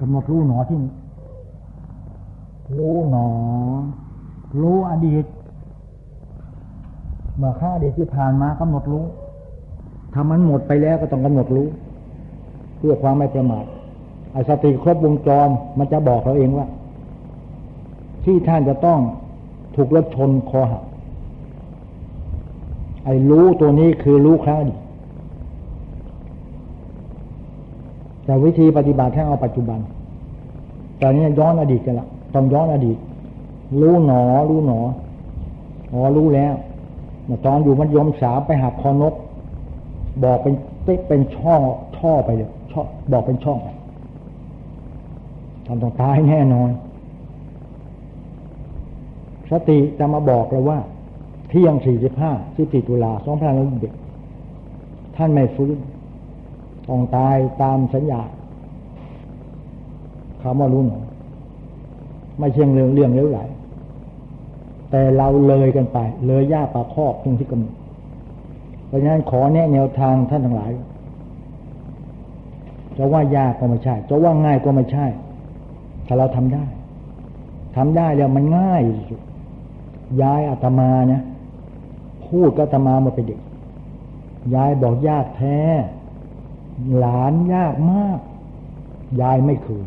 กำหนดรู้หนอที่รู้หนอ รู้อดีต เมื่อข้าอดีตที่ผ่านมากำหนดรู้ถ้ามันหมดไปแล้วก็ต้องกำหนดรู้ เพื่อความไม่ประมาทไอ้สติครบวงจรมันจะบอกเราเองว่า ที่ท่านจะต้องถูกรถชนคอหักไอ้รู้ตัวนี้คือรู้ครั้งอดีต แต่วิธีปฏิบัติให้เอาปัจจุบันตอนนี้ย้อนอดีตกันละต้องย้อนอดีต รู้หนอ รู้หนออ๋อรู้แล้วตอนอยู่มัธยมสามไปหักคอนก บอกเป็นเป็นช่องช่อไปเลยช่อบอกเป็นช่องทำต้องตายแน่นอน สติจะมาบอกเราว่า เที่ยงสี่สิบห้าสิบสี่ตุลาสองพันห้าร้อยเด็กท่านไม่ฟื้น ต้องตายตามสัญญาคำว่ารู้หนอไม่เชียงเรื่องเรื่องเลี้ยวไหลแต่เราเลยกันไป เลยยากปาคอกตรงที่กำหนดเพราะฉะนั้นขอแนะแนวทางท่านทั้งหลาย จะว่ายากก็ไม่ใช่ จะว่าง่ายก็ไม่ใช่ ถ้าเราทำได้ทำได้แล้วมันง่ายสุดยายอาตมาเนี่ยพูดก็อาตมามาเป็นเด็กยายบอกยากแท้ หลานยากมาก ยายไม่เคย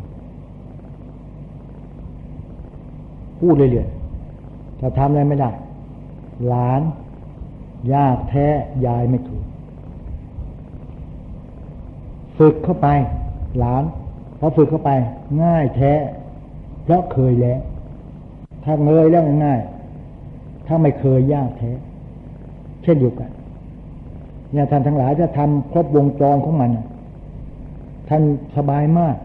พูดเรื่อยๆถ้าทำอะไรไม่ได้ หลานยากแท้ยายไม่ถูกฝึกเข้าไป หลานพอฝึกเข้าไป ง่ายแท้เพราะเคยแล้ว ถ้าเงยแล้วง่าย ถ้าไม่เคยยากแท้ เช่นเดียวกัน เนี่ยท่านทั้งหลายจะทำครบวงจรของมัน ท่านสบายมาก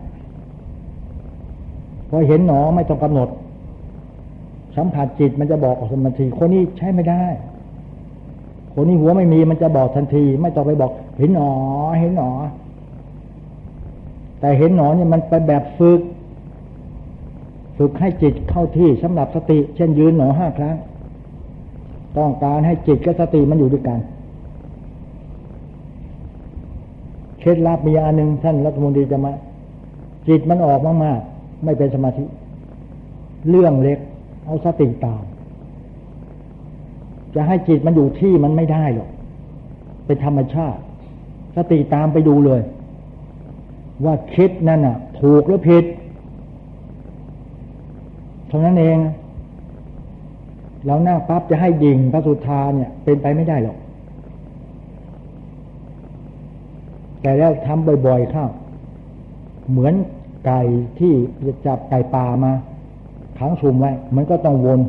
พอเห็นหนอไม่ต้องกำหนด สัมผัสจิตมันจะบอกออกทันทีคนนี้ใช้ไม่ได้ คนนี้หัวไม่มีมันจะบอกทันที ไม่ต้องไปบอก เห็นหนอ เห็นหนอ แต่เห็นหนอเนี่ยมันเป็นแบบฝึก ฝึกให้จิตเข้าที่สำหรับสติ เช่นยืนหนอห้าครั้ง ต้องการให้จิตกับสติมันอยู่ด้วยกัน เคล็ดลับมีอันหนึ่งท่านรัฐมนตรีจะมาจิตมันออกมากๆ ไม่เป็นสมาธิ เรื่องเล็ก เอาสติตาม จะให้จิตมันอยู่ที่มันไม่ได้หรอกเป็นธรรมชาติ สติตามไปดูเลย ว่าคิดนั่นน่ะ ถูกหรือผิดเท่านั้นเองเราหน้าปั๊บจะให้ยิงพระสุธาเนี่ย เป็นไปไม่ได้หรอก แต่แล้วทำบ่อยๆเข้า เหมือนไก่ที่จะจับไก่ป่ามาขังซุมไว้ มันก็ต้องวน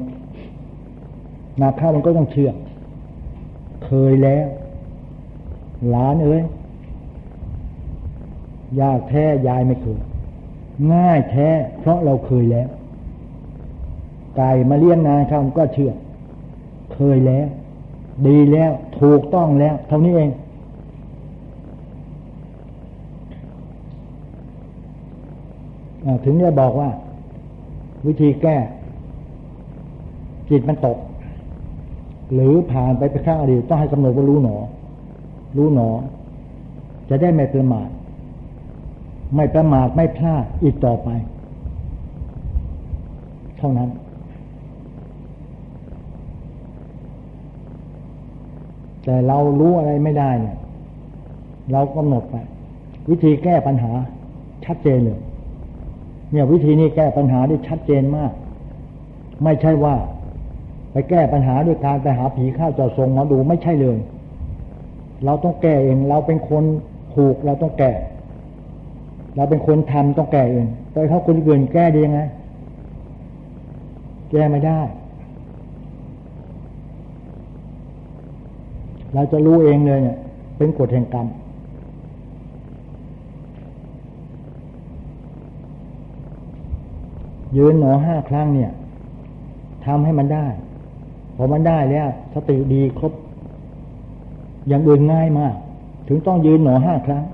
นาข้าวมันก็ต้องเชื่อเคยแล้ว หลานเอ้ยยากแท้ยายไม่เคยง่ายแท้ เพราะเราเคยแล้ว ไก่มาเลี้ยงนานข้ามันก็เชื่อ เคยแล้ว ดีแล้ว ถูกต้องแล้ว เท่านี้เอง ถึงได้บอกว่า วิธีแก้ จิตมันตก หรือผ่านไปไปข้างอดีตต้องให้กำหนดว่ารู้หนอ รู้หนอ จะได้ไม่ประมาทไม่ประมาทไม่พลาดอีกต่อไป เท่านั้นแต่เรารู้อะไรไม่ได้เนี่ย เรากำหนดไป วิธีแก้ปัญหาชัดเจนเลย เนี่ยวิธีนี้แก้ปัญหาได้ชัดเจนมาก ไม่ใช่ว่า ไปแก้ปัญหาด้วยการไปหาผีข้าวจอทรงมาดูไม่ใช่เลย เราต้องแก้เอง เราเป็นคนผูกเราต้องแก้เราเป็นคนทำต้องแก้เองแต่เขาคนอื่นแก้ได้ยังไง แก้ไม่ได้ เราจะรู้เองเลยเนี่ย เป็นกฎแห่งกรรม ยืนหนอห้าครั้งเนี่ยทำให้มันได้ พอมันได้แล้ว สติดีครบ อย่างอื่นง่ายมาก ถึงต้องยืนหนอห้าครั้ง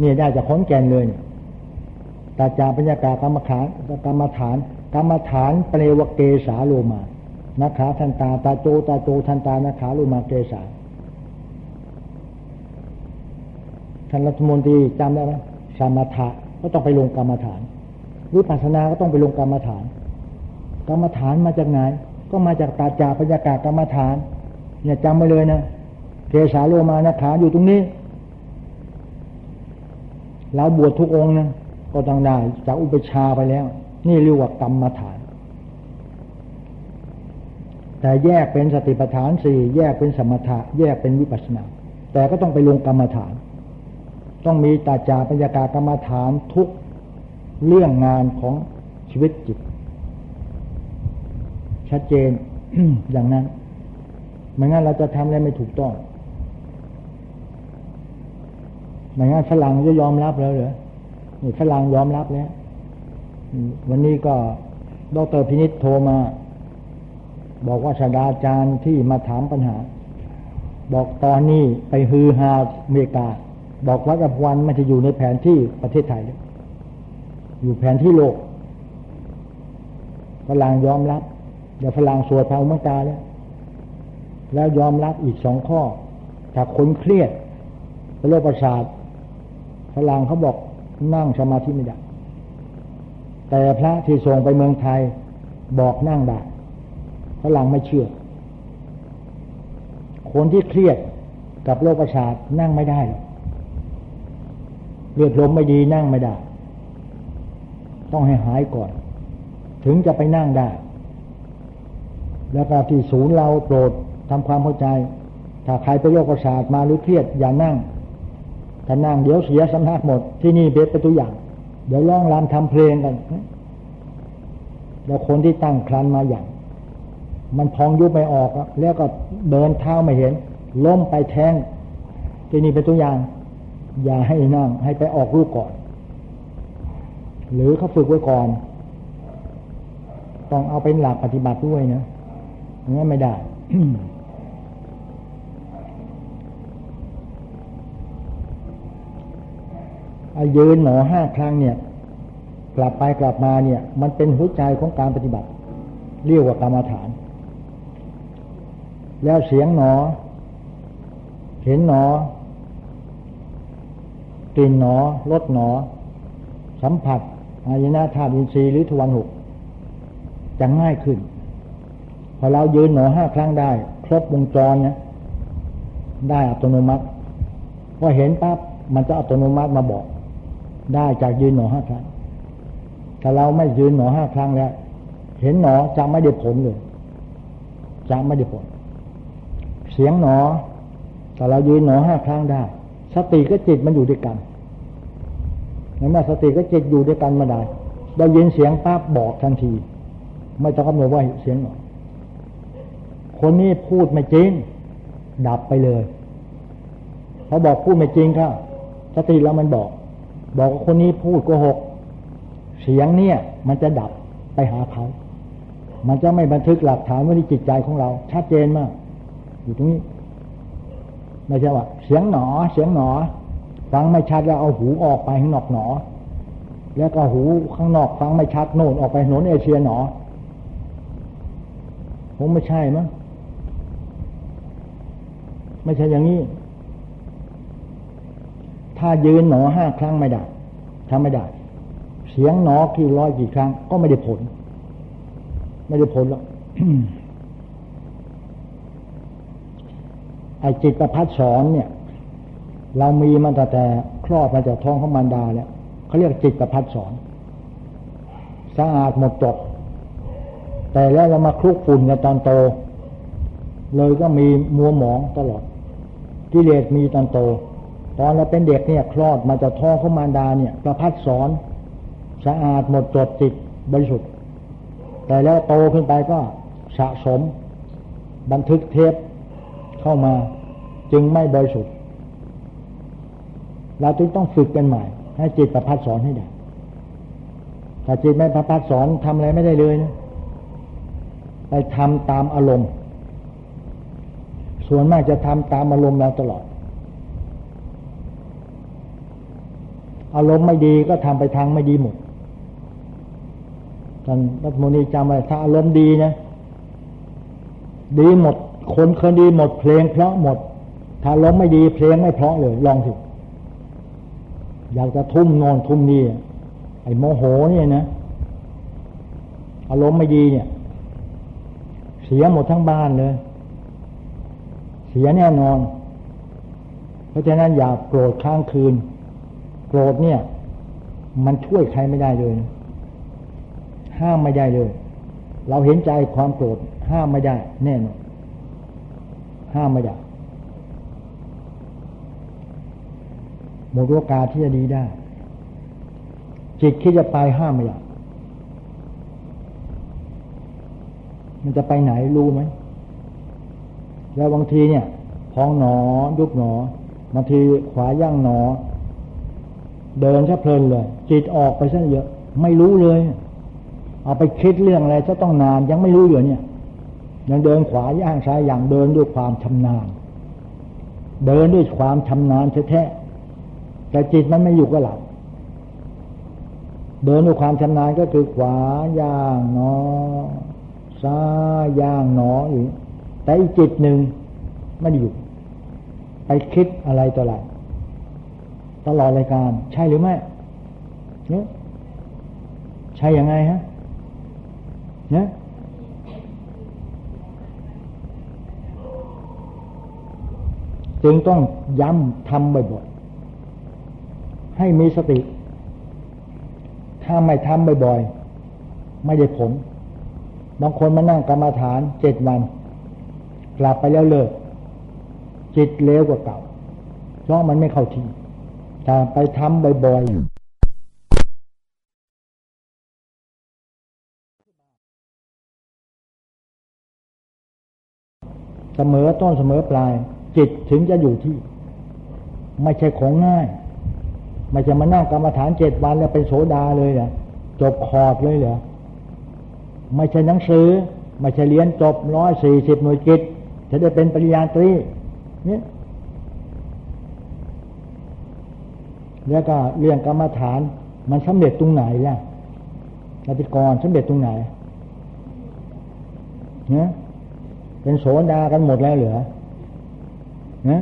เนี่ยได้จากค้นแกนเลยเนี่ยตาจาปัญญากากรรมฐานกรรมฐานกรรมฐานเปลวเกสาโลมานาขาทันตา ตาโจตาโจทันตานาขาโลมาเกสาท่านรัฐมนตรีจำได้ไหมสมถะก็ต้องไปลงกรรมฐาน วิปัสสนาก็ต้องไปลงกรรมฐาน กรรมฐานมาจากไหน ก็มาจากตาจาปัญญากาศกรรมฐานเนี่ยจำไปเลยนะเกสาโลมานะขาอยู่ตรงนี้เราบวชทุกองนะก็ต้องได้จากอุปชาไปแล้ว นี่เรียกว่ากรรมฐาน แต่แยกเป็นสติปัฏฐานสี่แยกเป็นสมถะ แยกเป็นวิปัสสนา แต่ก็ต้องไปลงกรรมฐาน ต้องมีตาจาปัญญากากรรมฐานทุก เรื่องงานของชีวิตจิต ชัดเจนอย่างนั้นไม่งั้นเราจะทำอะไรไม่ถูกต้องไม่งั้นฝรั่งจะยอมรับแล้วเหรอนี่ฝรั่งยอมรับแล้ววันนี้ก็ดรพินิษโทรมา บอกว่าศาสตราจารย์ที่มาถามปัญหา บอกตอนนี้ไปฮือฮาอเมริกา บอกว่ากับวันมันจะอยู่ในแผนที่ประเทศไทยเลย อยู่แผนที่โลกฝรั่งยอมรับ เดี๋ยวฝรั่งสวดพระอุมกาแล้วแล้วยอมรับอีกสองข้อ ถ้าคนเครียดโรคประสาทฝรั่งเขาบอกนั่งสมาธิไม่ได้ แต่พระที่ส่งไปเมืองไทยบอกนั่งได้ฝรั่งไม่เชื่อ คนที่เครียดกับโรคประสาทนั่งไม่ได้หรอกเลือดลมไม่ดีนั่งไม่ได้ ต้องให้หายก่อน ถึงจะไปนั่งได้ แล้วก็ที่ศูนย์เราโปรดทำความเข้าใจ ถ้าใครไปโรคประสาทมาหรือเครียดอย่านั่งถ้านั่งเดี๋ยวเสียสำนักหมด ที่นี่เบ็ดไปตัวอย่าง เดี๋ยวร้องรำทำเพลงกัน แล้วคนที่ตั้งครันมาอย่าง มันพองยุบไม่ออกแล้วก็เดินเท้าไม่เห็น ล้มไปแทงที่นี่เป็นตัวอย่าง อย่าให้นั่งให้ไปออกรูปก่อน หรือเขาฝึกไว้ก่อน ต้องเอาเป็นหลักปฏิบัติด้วยนะงั้นไม่ได้อายืนหนอห้าครั้งเนี่ย กลับไปกลับมาเนี่ย มันเป็นหัวใจของการปฏิบัติ เรียกว่ากรรมฐาน แล้วเสียงหนอ เห็นหนอกลิ่นหนอรสหนอ สัมผัส อายนาธาตุอินทรีย์หรือทวันหกจะง่ายขึ้น พอเรายืนหนอห้าครั้งได้ ครบวงจรเนี่ยได้อัตโนมัติพอเห็นปั๊บมันจะอัตโนมัติมาบอก ได้จากยืนหนอห้าครั้งถ้าเราไม่ยืนหนอห้าครั้งแล้ว เห็นหนอจะไม่ได้ผลเลยจะไม่ได้ผล เสียงหนอถ้าเรายืนหนอห้าครั้งได้ สติก็จิตมันอยู่ด้วยกัน เมื่อสติก็จิตอยู่ด้วยกันมาได้เรายินเสียงปั๊บบอกทันที ไม่ต้องกำหนดว่าเสียงหนอคนนี้พูดไม่จริง ดับไปเลยเขาบอกพูดไม่จริงครับสติแล้วมันบอก บอกว่าคนนี้พูดโกหก เสียงเนี่ย มันจะดับไปหาเขา มันจะไม่บันทึกหลักฐานไว้ในจิตใจของเราชัดเจนมาก อยู่ตรงนี้ไม่ใช่ว่าเสียงหนอ เสียงหนอ ฟังไม่ชัดแล้วเอาหูออกไปข้างนอกหนอ แล้วก็หูข้างนอกฟังไม่ชัดโน่นออกไปถนนเอเชียหนอคงไม่ใช่มั้งไม่ใช่อย่างนี้ ถ้ายืนหนอห้าครั้งไม่ได้ทำไม่ได้ เสียงหนอกี่ร้อยกี่ครั้ง ก็ไม่ได้ผล ไม่ได้ผลหรอกไอจิตประพัดสอนเนี่ย เรามีมันแต่แต่คลอดมาจากท้องของมารดาเนี่ยเขาเรียกจิตประพัดสอนสะอาดหมดจด แต่แล้วเรามาคลุกฝุ่นในตอนโต เลยก็มีมัวหมองตลอดกิเลสมีตอนโต ตอนเราเป็นเด็กเนี่ยคลอดมาจากท้องของมารดาเนี่ย ประพัดสอนสะอาดหมดจดจิตบริสุทธิ์ แต่แล้วโตขึ้นไปก็สะสม บันทึกเทปเข้ามาจึงไม่บริสุทธิ์ เราจึงต้องฝึกกันใหม่ ให้จิตประพัดสอนให้ได้ถ้าจิตไม่ประพัดสอนทำอะไรไม่ได้เลยนะไปทำตามอารมณ์ ส่วนมากจะทำตามอารมณ์เราตลอด อารมณ์ไม่ดีก็ทำไปทางไม่ดีหมดท่านรัฐมนตรีจำไว้ถ้าอารมณ์ดีนะ ดีหมด คนคนดีหมดเพลงเพราะหมด ถ้าอารมณ์ไม่ดีเพลงไม่เพราะเลย ลองสิ อยากจะทุ่มนอนทุ่มนี่ไอ้โมโหเนี่ยนะอารมณ์ไม่ดีเนี่ย เสียหมดทั้งบ้านเลย เสียแน่นอน เพราะฉะนั้นอย่าโกรธค้างคืน โกรธเนี่ย มันช่วยใครไม่ได้เลย ห้ามไม่ได้เลย เราเห็นใจความโกรธห้ามไม่ได้ แน่นอนห้ามไม่ได้ หมดโอกาสที่จะดีได้ จิตคิดจะไปห้ามไม่ได้มันจะไปไหนรู้ไหมแล้วบางทีเนี่ยพองหนอยุบหนอบางทีขวาย่างหนอ เดินซะเพลินเลย จิตออกไปซะเยอะ ไม่รู้เลย เอาไปคิดเรื่องอะไรจะต้องนานยังไม่รู้อยู่เนี่ย ยังเดินขวาย่างซ้ายอย่างเดินด้วยความชำนาญ เดินด้วยความชำนาญแท้ แต่จิตมันไม่อยู่กับเราเดินด้วยความชำนาญก็คือขวาย่างหนอซ้ายย่างหนออยู่แต่อีกจิตหนึ่งไม่อยู่ ไปคิดอะไรต่ออะไรตลอดรายการ ใช่หรือไม่เนี่ยใช่ยังไงฮะเนี่ยจึงต้องย้ำทำบ่อย ให้มีสติ ถ้าไม่ทำบ่อยๆ ไม่ได้ผล บางคนมานั่งกรรมาฐานเจ็ดวัน กลับไปแล้วเลิก จิตเลวกว่าเก่า เพราะมันไม่เข้าที่ถ้าไปทำบ่อยๆเสมอต้นเสมอปลาย จิตถึงจะอยู่ที่ ไม่ใช่ของง่าย ไม่จะมานั่งกรรมฐานเจ็ดวันแล้วเป็นโสดาเลยเหรอจบขอบเลยเหรอไม่ใช่หนังสือ ไม่ใช่เรียนจบร้อยสี่สิบหน่วยกิจจะได้เป็นปริญญาตรีเนี่ยแล้วก็เรื่องกรรมฐาน มันสำเร็จตรงไหนล่ะนาติกรสำเร็จตรงไหนเนี่ยเป็นโสดากันหมดแล้วเหรอเนี่ย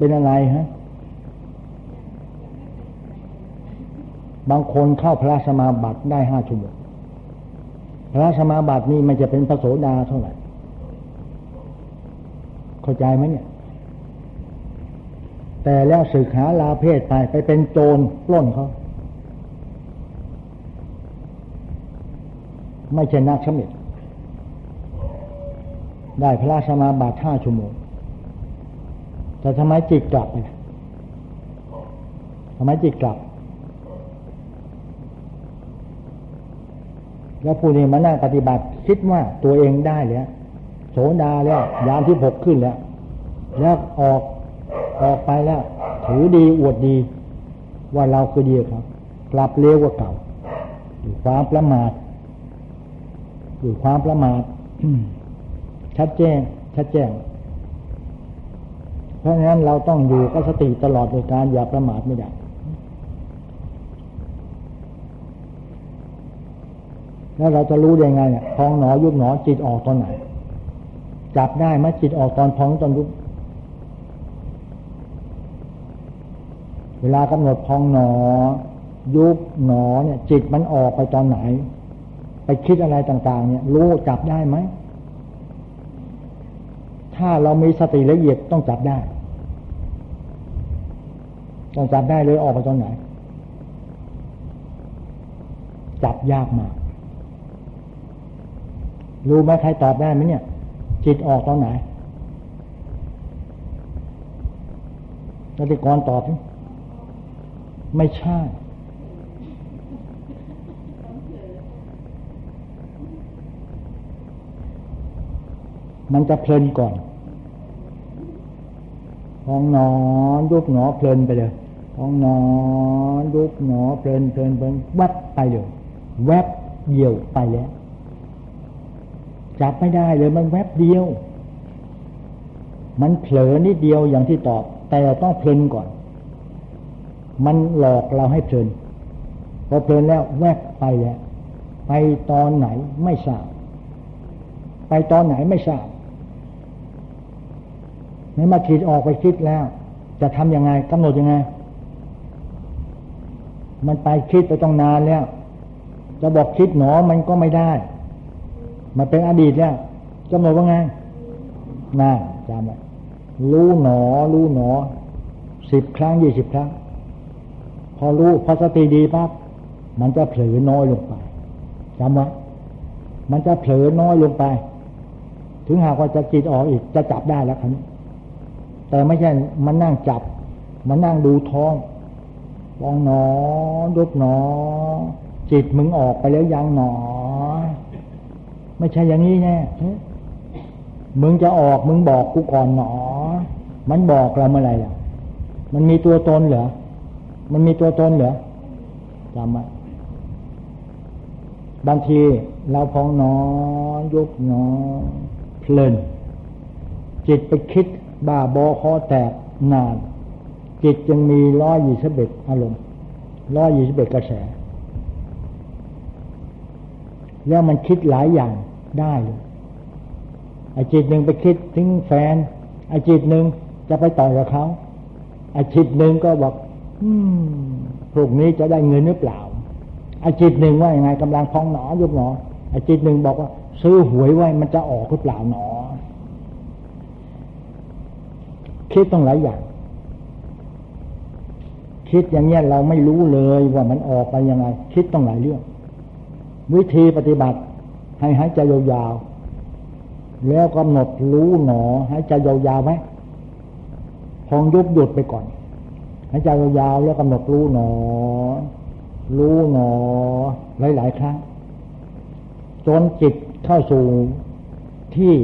เป็นอะไรฮะ บางคนเข้าพระสมาบัติได้ห้าชั่วโมงพระสมาบัตินี่มันจะเป็นพระโสดาเท่าไหร่ เข้าใจไหมเนี่ย แต่แล้วสึกหาลาเพศไปไปเป็นโจรปล้นเขา ไม่ใช่นักสมิทได้พระสมาบัติห้าชั่วโมง แต่ทำไมจิตกลับไปทำไมจิตกลับ แล้วผู้นี้มานั่งปฏิบัติคิดว่าตัวเองได้แล้วโสดาแล้ว ยามที่หกขึ้นแล้ว แล้วออกออกไปแล้ว ถือดีอวดดี ว่าเราคือดีครับ กลับเร็วกว่าเก่าอยู่ความประมาทอยู่ความประมาทชัดแจ้ง ชัดแจ้ง เพราะฉะนั้นเราต้องอยู่กับสติตลอดในการอย่าประมาทไม่ได้แล้วเราจะรู้ได้ไงเนี่ยพองหนอยุบหนอจิตออกตอนไหน จับได้ไหมจิตออกตอนพองตอนยุบเวลากำหนดพองหนอ ยุบหนอเนี่ย จิตมันออกไปตอนไหน ไปคิดอะไรต่าง ๆ เนี่ย รู้จับได้ไหม ถ้าเรามีสติละเอียดต้องจับได้ ต้องจับได้เลยออกไปตอนไหน จับยากมาก รู้ไหมใครตอบได้ไหมเนี่ย จิตออกตอนไหนนักกรตอบ ไม่ใช่มันจะเพลินก่อน ห้องนอนยุบหนอเพลินไปเลยห้องนอนยุบหนอเพลินเพลินเพลินวับไปเลยแวบเดียวไปแล้วจับไม่ได้เลยมันแวบเดียว มันเผลอนิดเดียวอย่างที่ตอบ แต่ต้องเพลินก่อน มันหลอกเราให้เพลินพอเพลินแล้วแวบไปแล้วไปตอนไหนไม่ทราบ ไปตอนไหนไม่ทราบ นมาคิดออกไปคิดแล้ว จะทำยังไงกำหนดยังไง มันไปคิดไปต้องนานแล้ว จะบอกคิดหนอมันก็ไม่ได้ มันเป็นอดีตแล้วกำหนดว่าไงน่าจำไว้รู้หนอ รู้หนอสิบครั้งยี่สิบครั้ง พอรู้พอสติดีปั๊บมันจะเผลอน้อยลงไปจำไว้มันจะเผลอน้อยลงไป ถึงหากว่าจะจิตออกอีกจะจับได้แล้วครับ แต่ไม่ใช่มันนั่งจับ มันนั่งดูท้องลองหนอยุบหนอ จิตมึงออกไปแล้วยังหนอ ไม่ใช่อย่างนี้แน่มึงจะออกมึงบอกกูก่อนหนอ มันบอกเราเมื่อไหร่อะ มันมีตัวตนเหรอ มันมีตัวตนเหรอจำไว้บางทีเราพองหนอยุบหนอเพลินจิตไปคิด บ้าบอคอแตกนาน จิตจึงมีร้อยยี่สิบเอ็ดอารมณ์ร้อยยี่สิบเอ็ดกระแส แล้วมันคิดหลายอย่างได้เลยไอ้จิตหนึ่งไปคิดถึงแฟนไอ้จิตหนึ่งจะไปต่อยกับเขาไอ้จิตหนึ่งก็บอก อืมพวกนี้จะได้เงินหรือเปล่าไอ้จิตหนึ่งว่าอยังไงกำลังพองหนอยุบหนอไอ้จิตหนึ่งบอกว่า ซื้อหวยไว้มันจะออกหรือเปล่าหนอ คิดต้องหลายอย่าง คิดอย่างเงี้ยเราไม่รู้เลยว่ามันออกไปยังไง คิดต้องหลายเรื่อง วิธีปฏิบัติให้หายใจยาวๆแล้วกำหนดรู้หนอหายใจยาวๆไหมพองยุบหยุดไปก่อนหายใจยาวๆแล้วกำหนดรู้หนอ รู้หนอ หลายๆครั้งจนจิตเข้าสู่ที่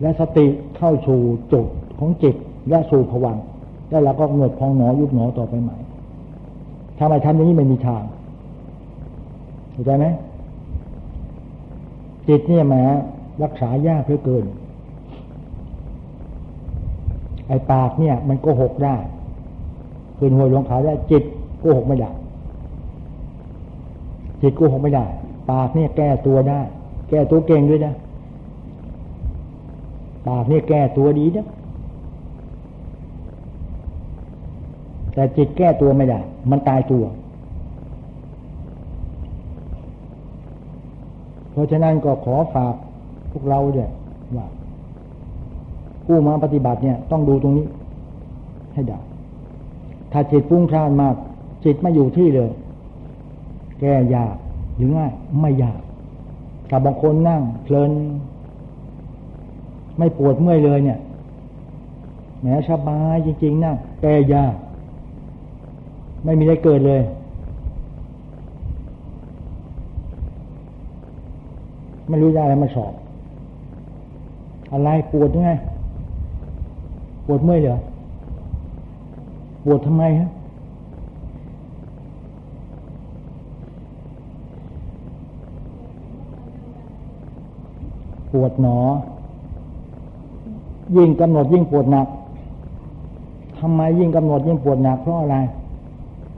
และสติเข้าสู่จุด ของจิตและสู่ผวังแล้วเราก็กำหนดพองหนอยุบหนอต่อไปใหม่ทำไมทำอย่างนี้ไม่มีทางเข้าใจไหมจิตเนี่ยแม้รักษายากเพื่อเกิน ไอ้ปากเนี่ย มันโกหกได้คืนหัวหลวงขาได้จิตโกหกไม่ได้จิตโกหกไม่ได้ ปากเนี่ยแก้ตัวได้ แก้ตัวเก่งด้วยนะปากเนี่ยแก้ตัวดีนะ แต่จิตแก้ตัวไม่ได้ มันตายตัว เพราะฉะนั้นก็ขอฝากพวกเราเนี่ยว่าผู้มาปฏิบัติเนี่ย ต้องดูตรงนี้ ให้ได้ ถ้าจิตฟุ้งซ่านมาก จิตไม่อยู่ที่เลย แก้ยากหรือง่ายไม่ยากถ้าบางคนนั่งเพลิน ไม่ปวดเมื่อยเลยเนี่ยแม้สบายจริง ๆนั่งแก้ยาก ไม่มีอะไรเกิดเลย ไม่รู้จะอะไรมาสอบ อะไรปวดยังไง ปวดเมื่อยเหรอ ปวดทำไมฮะปวดหนอ ยิ่งกำหนดยิ่งปวดหนักทำไมยิ่งกำหนดยิ่งปวดหนักเพราะอะไร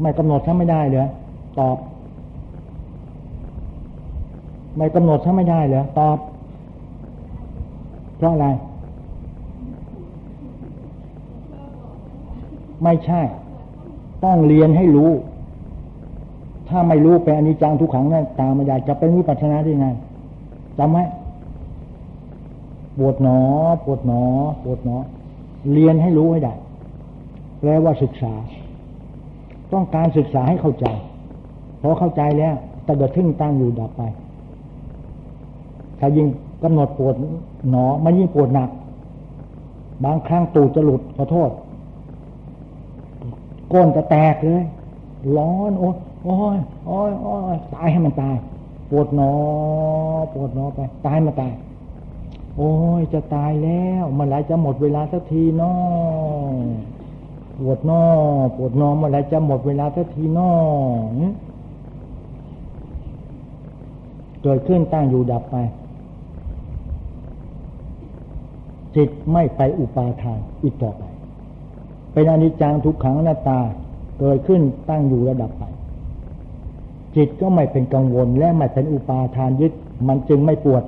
ไม่กำหนดถ้าไม่ได้เหรอตอบ ไม่กำหนดถ้าไม่ได้เหรอตอบเพราะอะไร ไม่ใช่ ต้องเรียนให้รู้ ถ้าไม่รู้เป็นอนิจจังทุกขังนั่นตามไม่ได้จะเป็นวิปัสสนาได้ไงจำไหมปวดหนอ ปวดหนอ ปวดหนอ เรียนให้รู้ให้ได้แปลว่าศึกษา ต้องการศึกษาให้เข้าใจ พอเข้าใจแล้วแต่จะทึ่งตั้งอยู่ดับไป ถ้ายิ่งกำหนดปวดหนอมันยิ่งปวดหนัก บางครั้งตูดจะหลุดขอโทษก้นจะแตกเลย ร้อนโอ้ยโอ้ยโอ้ยโอ้ยตายให้มันตาย ปวดหนอ ปวดหนอไป ตายมาตาย โอ้ยจะตายแล้วเมื่อไรจะหมดเวลาสักทีน้อ ปวดนอปวดนอเมื่อไรจะหมดเวลาสักทีนอเกิดขึ้นตั้งอยู่ดับไป จิตไม่ไปอุปาทานอีกต่อไป เป็นอนิจจังทุกขังหน้าตา เกิดขึ้นตั้งอยู่ระดับไป จิตก็ไม่เป็นกังวลและไม่เป็นอุปาทานยึด มันจึงไม่ปวด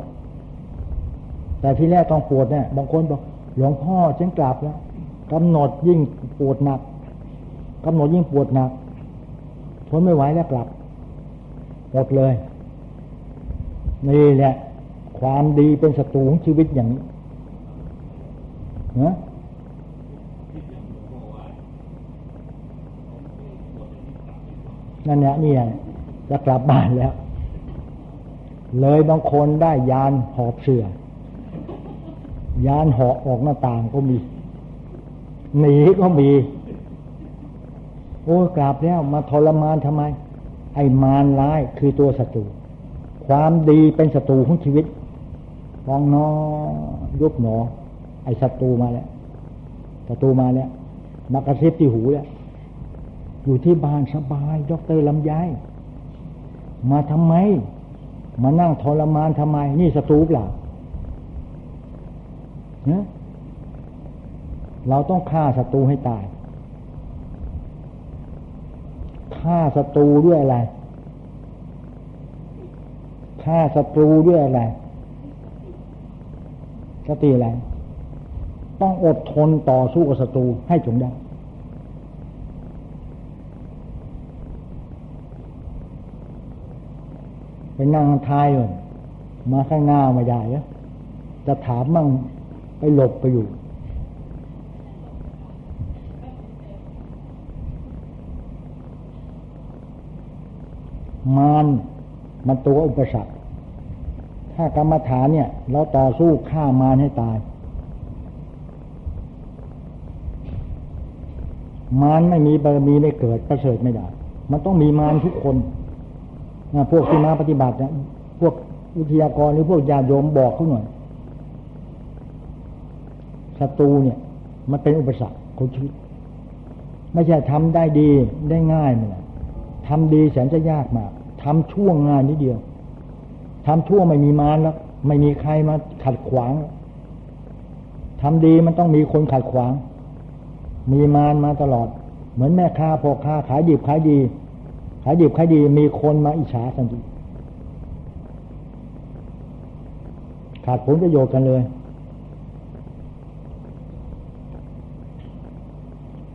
แต่ที่แรกต้องปวดเนี่ยบางคนบอกหลวงพ่อฉันกลับแล้ว กำหนดยิ่งปวดหนักกำหนดยิ่งปวดหนักทนไม่ไหวแล้วกลับหมดเลยนี่แหละ ความดีเป็นศัตรูของชีวิตอย่างนี้นะนั่นเนี่ยนี่จะกลับบ้านแล้ว เลยบางคนได้ยานหอบเสือยานหอออกหน้าต่างก็มี หนีก็มี โอ้กลับแล้วมาทรมานทำไม ไอ้มารร้ายคือตัวศัตรูความดีเป็นศัตรูของชีวิตมองนอยุบหนอ ไอ้ศัตรูมาแล้วศัตรูมาแล้วมากระซิบที่หูแล้วอยู่ที่บ้านสบายด็อกเตอร์ลำไยมาทำไม มานั่งทรมานทำไม นี่ศัตรูเปล่าเนะ เราต้องฆ่าศัตรูให้ตายฆ่าศัตรูด้วยอะไรฆ่าศัตรูด้วยอะไรสติอะไรต้องอดทนต่อสู้กับศัตรูให้จงได้ไปนั่งทายเลยมาข้างหน้าม่ได้แล้วจะถามมั่งไปหลบไปอยู่ มานมันตัวอุปสรรคถ้ากรรมฐานเนี่ย เราต่อสู้ฆ่ามารให้ตาย มารไม่มีบารมีไม่เกิดประเสริฐไม่ได้ มันต้องมีมารทุกคนพวกที่มาปฏิบัติเนี่ยพวกวิทยากรหรือพวกญาโยมบอกเขาหน่อยศัตรูเนี่ย มันเป็นอุปสรรคของชีวิต ไม่ใช่ทำได้ดีได้ง่ายเลย ทำดีแสนจะยากมากทำช่วงงานนิดเดียวทำชั่วไม่มีมารแล้ว ไม่มีใครมาขัดขวางทำดีมันต้องมีคนขัดขวาง มีมารมาตลอด เหมือนแม่ค้าพ่อค้าขายดิบขายดี ขายดิบขายดี มีคนมาอิจฉาทันทีขาดผลประโยชน์กันเลย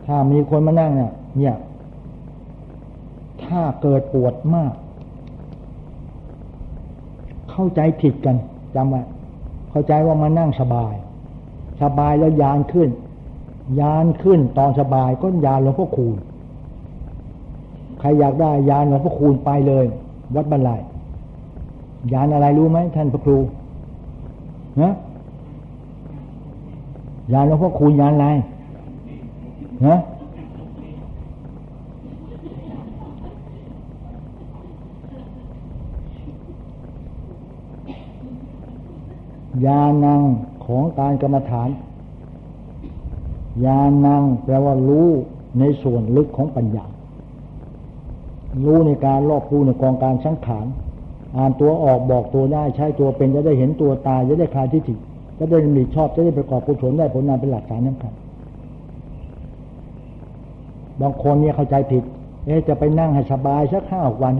ถ้ามีคนมานั่งเนี่ยเนี่ย ถ้าเกิดปวดมาก เข้าใจผิดกันจำไว้เข้าใจว่ามานั่งสบาย สบายแล้วยานขึ้น ยานขึ้นตอนสบายก็ยานหลวงพ่อคูณใครอยากได้ยานหลวงพ่อคูณไปเลย วัดบรรลัยยานอะไรรู้ไหมท่านพระครูนะยานหลวงพ่อคูณยานอะไรนะ ยานังของการกรรมฐานยานังแปลว่ารู้ในส่วนลึกของปัญญา รู้ในการรอบรู้ในกองการสังขารอ่านตัวออกบอกตัวได้ใช้ตัวเป็นจะได้เห็นตัวตายจะได้คลายทิฏฐิจะได้มีชอบจะได้ประกอบกุศลได้ผลงานเป็นหลักฐานสำคัญบางคนเนี่ยเข้าใจผิด เอ๊จะไปนั่งให้สบายสักห้าวัน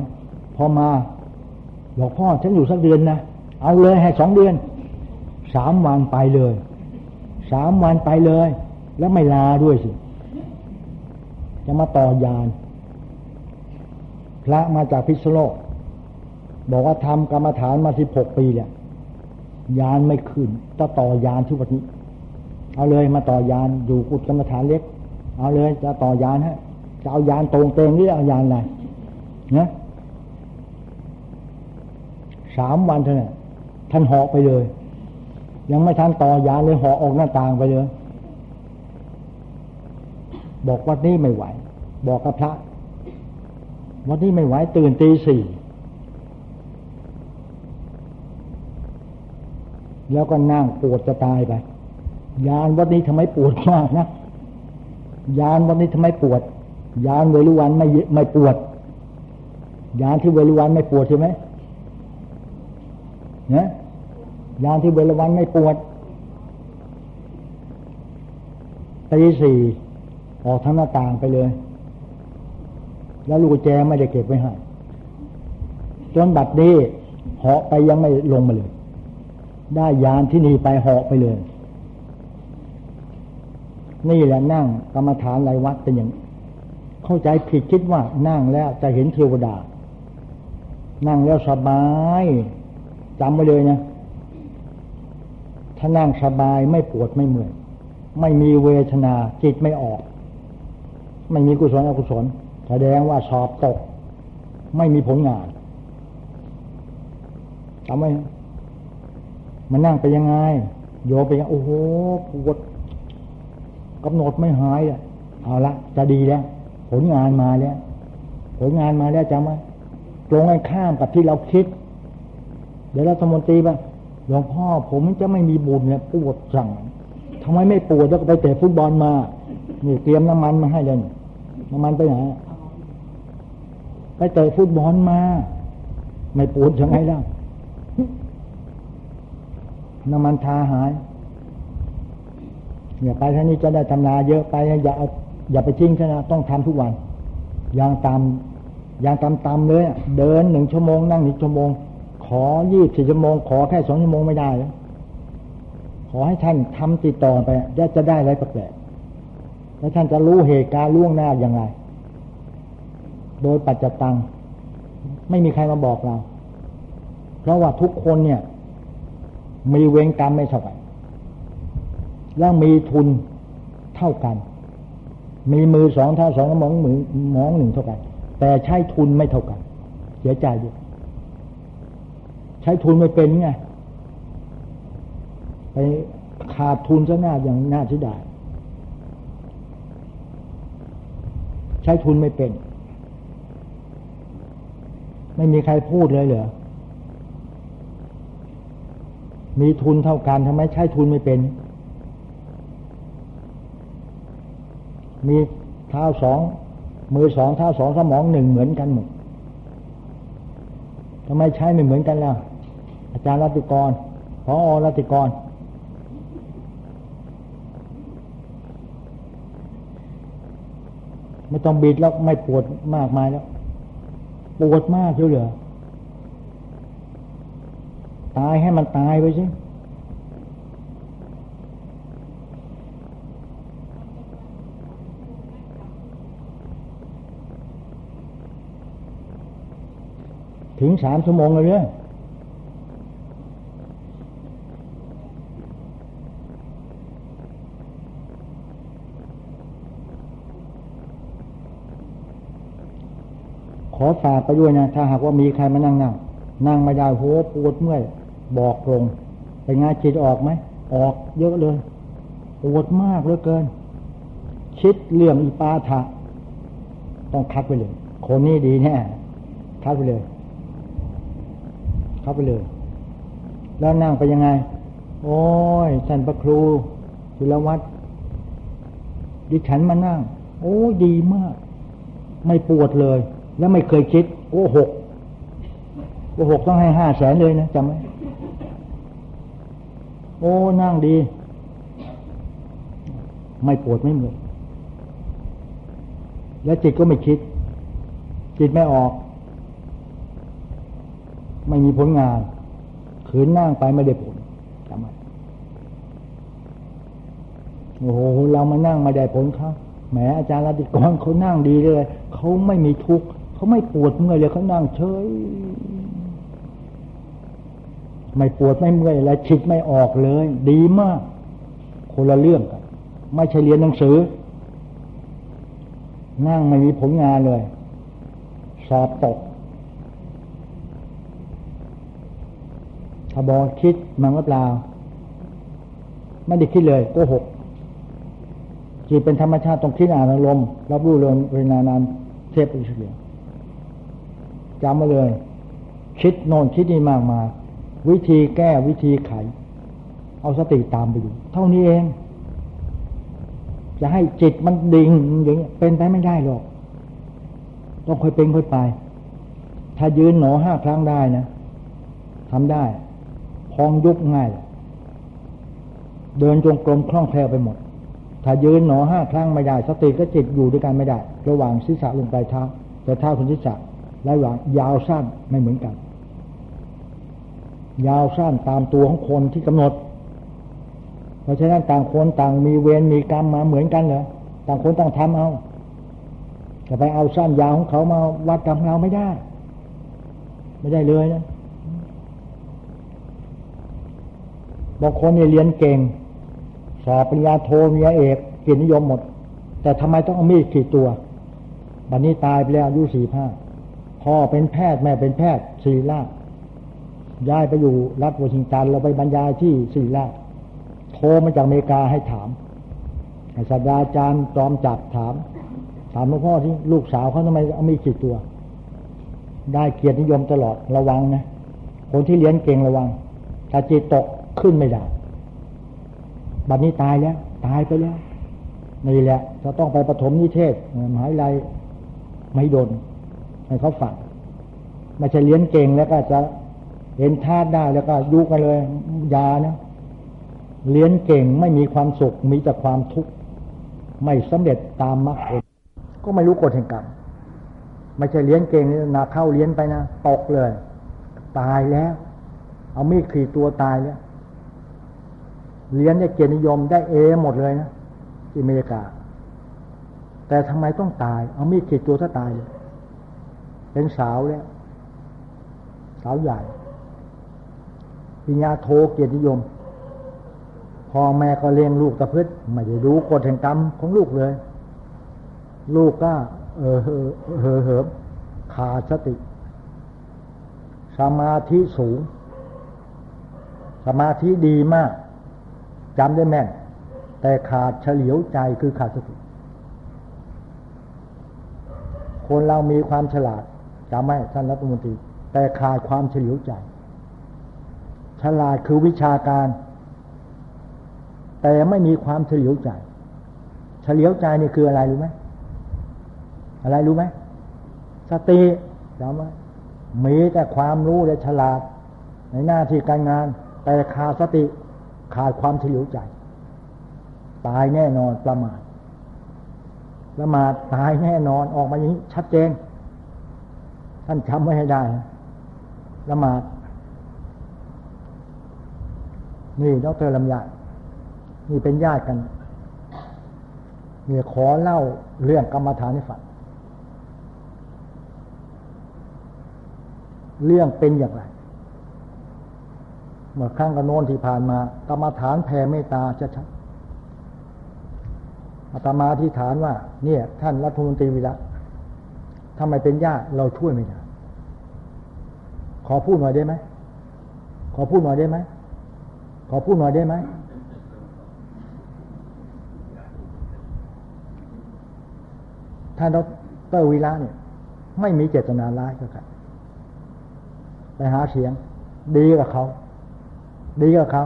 พอมาบอกพ่อฉันอยู่สักเดือนนะเอาเลยให้สองเดือน สามวันไปเลย สามวันไปเลย แล้วไม่ลาด้วยสิ จะมาต่อยาน พระมาจากพิษโลก บอกว่าทำกรรมฐานมาสิบหกปีเนี่ยยานไม่ขึ้นจะต่อยานที่วันนี้ เอาเลยมาต่อยานอยู่กุฏกรรมฐานเล็ก เอาเลยจะต่อยานฮะ จะเอายานตรงเตงหรือเอายานอะไรนะสามวันเท่านั้นท่านหอกไปเลย ยังไม่ทันต่อยาเลยหอออกหน้าต่างไปเลยบอกว่านี้ไม่ไหว บอกกับพระวันนี้ไม่ไหวตื่นตีสี่แล้วก็นั่งปวดจะตายไป ยานวันนี้ทำไมปวดมากนะ ยานวันนี้ทำไมปวด ยานเวรุวันไม่ไม่ปวด ยานที่เวรุวันไม่ปวดใช่ไหมเนี่ย ยานที่เวรุวันไม่ปวดตีสี่ออกทั้งหน้าต่างไปเลย แล้วลูกแจไม่ได้เก็บไว้ให้จนบัดนี้เหาะไปยังไม่ลงมาเลย ได้ยานที่นี่ไปเหาะไปเลย นี่แหละนั่งกรรมฐานไรวัดเป็นอย่าง เข้าใจผิดคิดว่านั่งแล้วจะเห็นเทวดา นั่งแล้วสบายจำไว้เลยนะ ถ้านั่งสบายไม่ปวดไม่เมื่อยไม่มีเวทนาจิตไม่ออก ไม่มีกุศลอกุศลแสดงว่าสอบตก ไม่มีผลงานจำไว้มันนั่งไปยังไงโยไปยังโอ้โหปวดกำหนดไม่หายอะเอาละจะดีแล้ว ผลงานมาแล้ว ผลงานมาแล้วจำไว้ตรงกันข้ามกับที่เราคิด เดี๋ยวรัฐมนตรีบ้าง หลวงพ่อผมจะไม่มีบุญเนี่ยปวดสั่งทำไมไม่ปวดแล้วก็ไปเตะฟุตบอลมานี่เตรียมน้ำมันมาให้เลยน้ำมันไปไหนไปเตะฟุตบอลมา ไม่ปวดยังไงล่ะน้ำมันทาหายเนี่ยไปท่านี้จะได้ทำนาเยอะไปอย่าเอาอย่าไปทิ้งชนะต้องทำทุกวันอย่างตามอย่างตามตามเลยเดินหนึ่งชั่วโมงนั่งหนึ่งชั่วโมง ขอยี่สิบชั่วโมง ขอแค่สองชั่วโมงไม่ได้ขอให้ท่านทำติดต่อไปจะจะได้อะไรแปลกแล้วท่านจะรู้เหตุการณ์ล่วงหน้าอย่างไร โดยปัจจตัง ไม่มีใครมาบอกเรา เพราะว่าทุกคนเนี่ย มีเวรกรรมไม่เท่ากันแล้วมีทุนเท่ากัน มีมือสองเท่าสองมองมือมองหนึ่งเท่ากัน แต่ใช้ทุนไม่เท่ากัน เสียใจด้วย ใช้ทุนไม่เป็นไงไปขาดทุนซะหน้าอย่างน่าเสียดายใช้ทุนไม่เป็น ไม่มีใครพูดเลยเหรอมีทุนเท่ากันทำไมใช้ทุนไม่เป็น มีเท้าสองมือสองเท้าสองสมองหนึ่งเหมือนกันหมดทำไมใช้ไม่เหมือนกันล่ะ อาจารย์รัติกรพออรัติกร ไม่ต้องบีดแล้วไม่ปวดมากมายแล้ว ปวดมากเชียวเหรอตายให้มันตายไปสิถึงสามชั่วโมงเลยเนี่ย ฝากไปด้วยนะถ้าหากว่ามีใครมานั่งนั่งนั่งไม่ได้โหปวดเมื่อยบอกตรงเป็นงานจิตออกไหมออกเยอะเลยปวดมากเหลือเกิน คิดเรื่องอีปาถะต้องคัดไปเลย คนนี้ดีแน่คัดไปเลยเข้าไปเลย แล้วนั่งไปยังไง โอ้ยท่านพระครูศิลวัตรดิฉันมานั่ง โอ้ดีมาก ไม่ปวดเลย แล้วไม่เคยคิดโอ้หกโอ้หกต้องให้ห้าแสนเลยนะจำไหมโอ้นั่งดี ไม่ปวดไม่เมื่อยแล้วจิตก็ไม่คิด จิตไม่ออก ไม่มีผลงานขืนนั่งไปไม่ได้ผลจำไว้โอ้โหเรามานั่งมาได้ผลเขาแหมอาจารย์รัติกรเขานั่งดีเลย เขาไม่มีทุกข์ เขาไม่ปวดเมื่อยเลยเขานั่งเฉยไม่ปวดไม่เมื่อยและชิดไม่ออกเลย ดีมาก คนละเรื่องกันไม่ใช่เรียนหนังสือ นั่งไม่มีผลงานเลยสอบตกถ้าบอกคิดมันก็เปล่าไม่ได้คิดเลยโกหกจิตเป็นธรรมชาติตรงคิดอ่านอารมณ์รับรู้เรื่องเวลานานเทพอุเฉลี่ย จำมาเลย คิดโน่นคิดนี่มากมาวิธีแก้วิธีไข เอาสติตามไปดูเท่านี้เอง จะให้จิตมันดิ่งอย่างนี้เป็นไปไม่ได้หรอกต้องค่อยเป็นค่อยไป ถ้ายืนหนอห้าครั้งได้นะทำได้ พองยุบง่าย เดินจงกรมคล่องแคล่วไปหมด ถ้ายืนหนอห้าครั้งไม่ได้ สติก็จิตอยู่ด้วยกันไม่ได้ ระหว่างศีรษะลงไปเท้าแต่เท้าคุณศีรษะ ระหว่างยาวสั้นไม่เหมือนกัน ยาวสั้นตามตัวของคนที่กำหนด เพราะฉะนั้นต่างคนต่างมีเวรมีกรรมมาเหมือนกันเหรอต่างคนต่างทำเอาจะไปเอาสั้นยาวของเขามาวัดกับเราไม่ได้ ไม่ได้เลยนะบางคนเนี่ยเรียนเก่ง สอบปริญญาโทมีเอกเกียรตินิยมหมด แต่ทำไมต้องเอามีดขีดตัว บัดนนี้ตายไปแล้วอายุสี่ห้า พ่อเป็นแพทย์แม่เป็นแพทย์สี่ลาชย้ายไปอยู่รัฐวอชิงตันเราไปบรรยายที่สี่ลาชโทรมาจากอเมริกาให้ถามศาสตราจารย์จอมจับถาม ถามหลวงพ่อที่ลูกสาวเขาทำไมเอามีขีดตัว ได้เกียรตินิยมตลอดระวังนะคนที่เรียนเก่งระวัง ถ้าจิตตกขึ้นไม่ได้บัดนี้ตายแล้ว ตายไปแล้วนี่แหละจะต้องไปปฐมนิเทศมหาวิทยาลัยไม่โดน ให้เขาฝังไม่ใช่เลี้ยนเก่งแล้วก็จะเห็นธาตุได้แล้วก็ยุกันเลยยานะเลี้ยนเก่งไม่มีความสุขมีแต่ความทุกข์ไม่สำเร็จตามมรรคผลก็ไม่รู้กฎแห่งกรรมไม่ใช่เลี้ยนเก่งนาเข้าเลี้ยนไปนะตกเลย ตายแล้ว เอามีดขีดตัวตายแล้วเรียนได้เกียรตินิยมได้เอหมดเลยนะที่อเมริกา แต่ทำไมต้องตาย เอามีดขีดตัวถ้าตายเลย เป็นสาวแล้ว สาวใหญ่ปิญญาโทเกียรตินิยมพ่อแม่ก็เลี้ยงลูกตะพืชไม่ได้รู้กฎแห่งกรรมของลูกเลย ลูกก็ เออเออเออขาดสติ สมาธิสูง สมาธิดีมากจำได้แม่น แต่ขาดเฉลียวใจคือขาดสติ คนเรามีความฉลาด จำไหมท่านรัฐมนตรี แต่ขาดความเฉลียวใจ ฉลาดคือวิชาการ แต่ไม่มีความเฉลียวใจ เฉลียวใจนี่คืออะไรรู้ไหมอะไรรู้ไหมสติจำไว้มีแต่ความรู้และฉลาด ในหน้าที่การงาน แต่ขาดสติขาดความเฉลียวใจ ตายแน่นอนประมาทประมาทตายแน่นอนออกมาอย่างนี้ชัดเจน ท่านจำไว้ให้ได้ประมาทนี่ดรลำยานี่เป็นญาติกันเนี่ยขอเล่าเรื่องกรรมฐานให้ฟังเรื่องเป็นอย่างไร เมื่อครั้งกระโน้นที่ผ่านมา กรรมฐานแผ่เมตตาชัดๆอาตมาที่ฐานว่า เนี่ย ท่านรัฐมนตรีวิระทำไมเป็นญาติเราช่วยไม่ได้ ขอพูดหน่อยได้ไหมขอพูดหน่อยได้ไหมขอพูดหน่อยได้ไหมท่านดรวิระเนี่ย ไม่มีเจตนาร้ายกับใครไปหาเสียง ดีกับเขา ดีกับเขา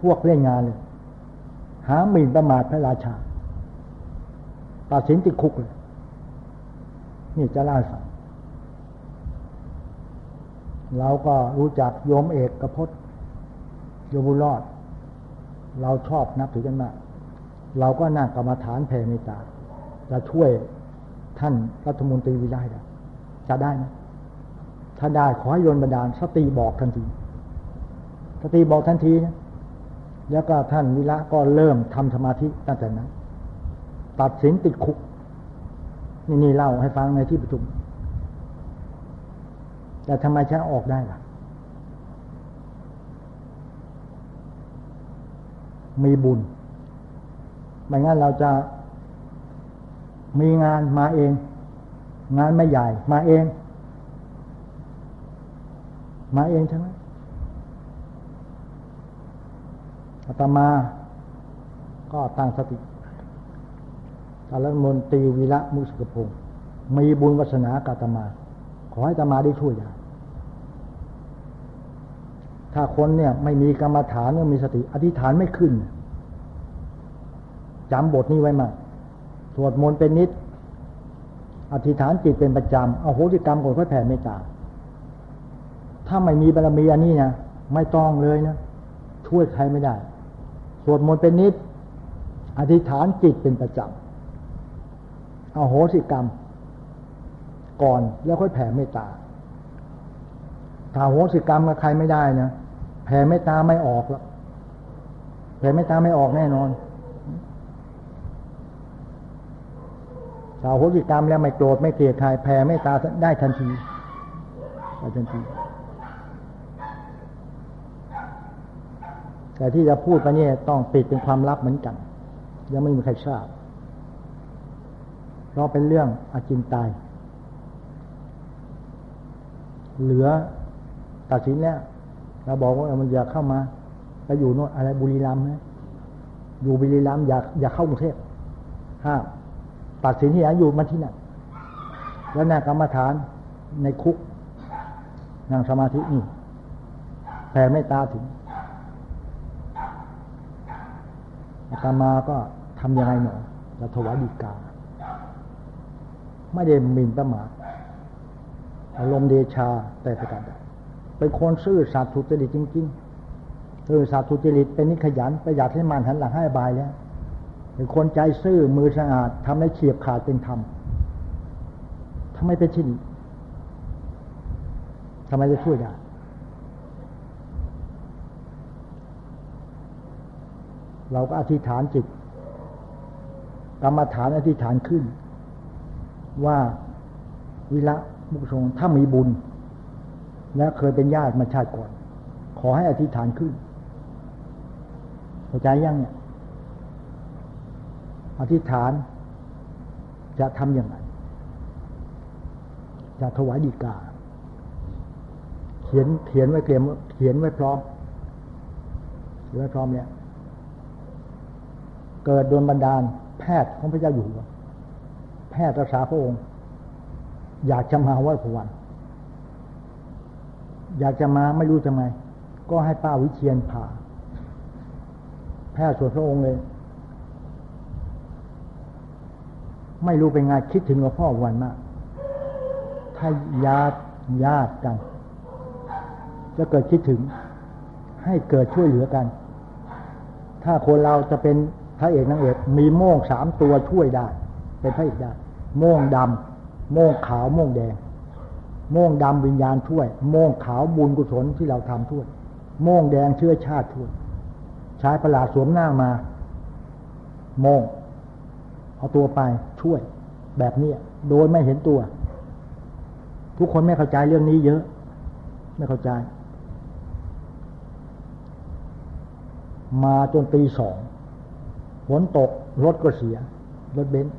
พวกเล่นงานเลย หาหมิ่นประมาทพระราชาตัดสินติดคุกเลย นี่จะเล่าให้ฟัง เราก็รู้จักโยมเอกกระพจโยบุรอด เราชอบนับถือกันมากเราก็นั่งกรรมฐานแผ่เมตตา จะช่วยท่านรัฐมนตรีวิไลได้จะได้ไหมถ้าได้ขอให้โยนบันดาล สติบอกทันที สติบอกทันทีนะแล้วก็ท่านวิระก็เริ่มทำสมาธิตั้งแต่นั้น ตัดสินติดคุก นี่นี่เล่าให้ฟังในที่ประชุม แต่ทำไมฉันออกได้ล่ะ มีบุญไม่งั้นเราจะมีงานมาเอง งานไม่ใหญ่มาเอง มาเองใช่ไหมอาตมา ก็ตั้งสติตารัฐมนตรีวีระมุสกพงศ์มีบุญวัสนากาตมา อให้ตมาได้ช่วยได้ถ้าคนเนี่ย ไม่มีกรรมฐานไม่มีสติ อธิษฐานไม่ขึ้นจำบทนี้ไว้มาสวดมนต์เป็นนิด อธิษฐานจิตเป็นประจำเอาโหติกรรมก่อนค่อยแผ่เมตตา ถ้าไม่มีบารมีอันนี้นะไม่ต้องเลยนะช่วยใครไม่ได้ สวดมนต์เป็นนิด อธิษฐานจิตเป็นประจำเอาโหสิกรรม ก่อนแล้วค่อยแผ่เมตตาถ้าโหสิกรรมกับใครไม่ได้นะแผ่เมตตาไม่ออกแล้วแผ่เมตตาไม่ออกแน่นอนสาวโหสิกรรมแล้วไม่โกรธไม่เกลียดใครแผ่เมตตาได้ทันทีได้ทันทีแต่ที่จะพูดไปนี่ต้องปิดเป็นความลับเหมือนกัน ยังไม่มีใครทราบ เพราะเป็นเรื่องอาจินตาย เหลือตัดสินแล้วเราบอกว่ามันอยากเข้ามาไปอยู่โน่นอะไรบุรีรัมย์นะอยู่บุรีรัมย์อยากอยากเข้ากรุงเทพห้ามตัดสินที่ไหนอยู่มาที่นั่นแล้วนั่งกรรมฐานในคุกนั่งสมาธินี่แผ่ไม่ตาถึงอาตมาก็ทำยังไงหนอจะถวายดีกา ไม่ได้มินประมาท อารมณ์เดชาแต่ประการใดเป็นคนซื่อสัตย์ทุจริตจริง ๆ ซื่อสัตย์ทุจริตเป็นนิขยันประหยัดให้มันหันหลังให้บายแล้วเป็นคนใจซื่อมือสะอาดทำให้เฉียบขาดเป็นธรรมทำไมเป็นชิ้นทำไมจะช่วยได้เราก็อธิษฐานจิตกรรมฐานอธิษฐานขึ้น ว่าวิระ มุขชงถ้ามีบุญ และเคยเป็นญาติมาชาติก่อน ขอให้อธิษฐานขึ้นเข้าใจยังเนี่ยอธิษฐานจะทำอย่างไรจะถวายดีกา เขียนเขียนไว้เตรียมเขียนไว้พร้อมเขียนไว้พร้อมเนี่ย เกิดโดนบันดาล แพทย์ของพระเจ้าอยู่หัวแพทย์รักษาพระองค์ อยากจะมาไหว้พวัน อยากจะมาไม่รู้ทำไม ก็ให้ป้าวิเชียนผ่า แพทย์ส่วนพระองค์เลย ไม่รู้เป็นไงคิดถึงหลวงพ่อวันมาก ถ้าญาติญาติกัน จะเกิดคิดถึง ให้เกิดช่วยเหลือกัน ถ้าคนเราจะเป็นพระเอกนางเอกมีโม่งสามตัวช่วยได้ เป็นพระเอกได้ โม่งดำ โม่งขาวโม่งแดง โม่งดำวิญญาณช่วย โม่งขาวบุญกุศลที่เราทำช่วย โม่งแดงเชื้อชาติช่วยชายประหลาดสวมหน้ามา โม่งเอาตัวไปช่วย แบบนี้โดยไม่เห็นตัว ทุกคนไม่เข้าใจเรื่องนี้เยอะ ไม่เข้าใจ มาจนตีสองฝนตกรถก็เสียรถเบนซ์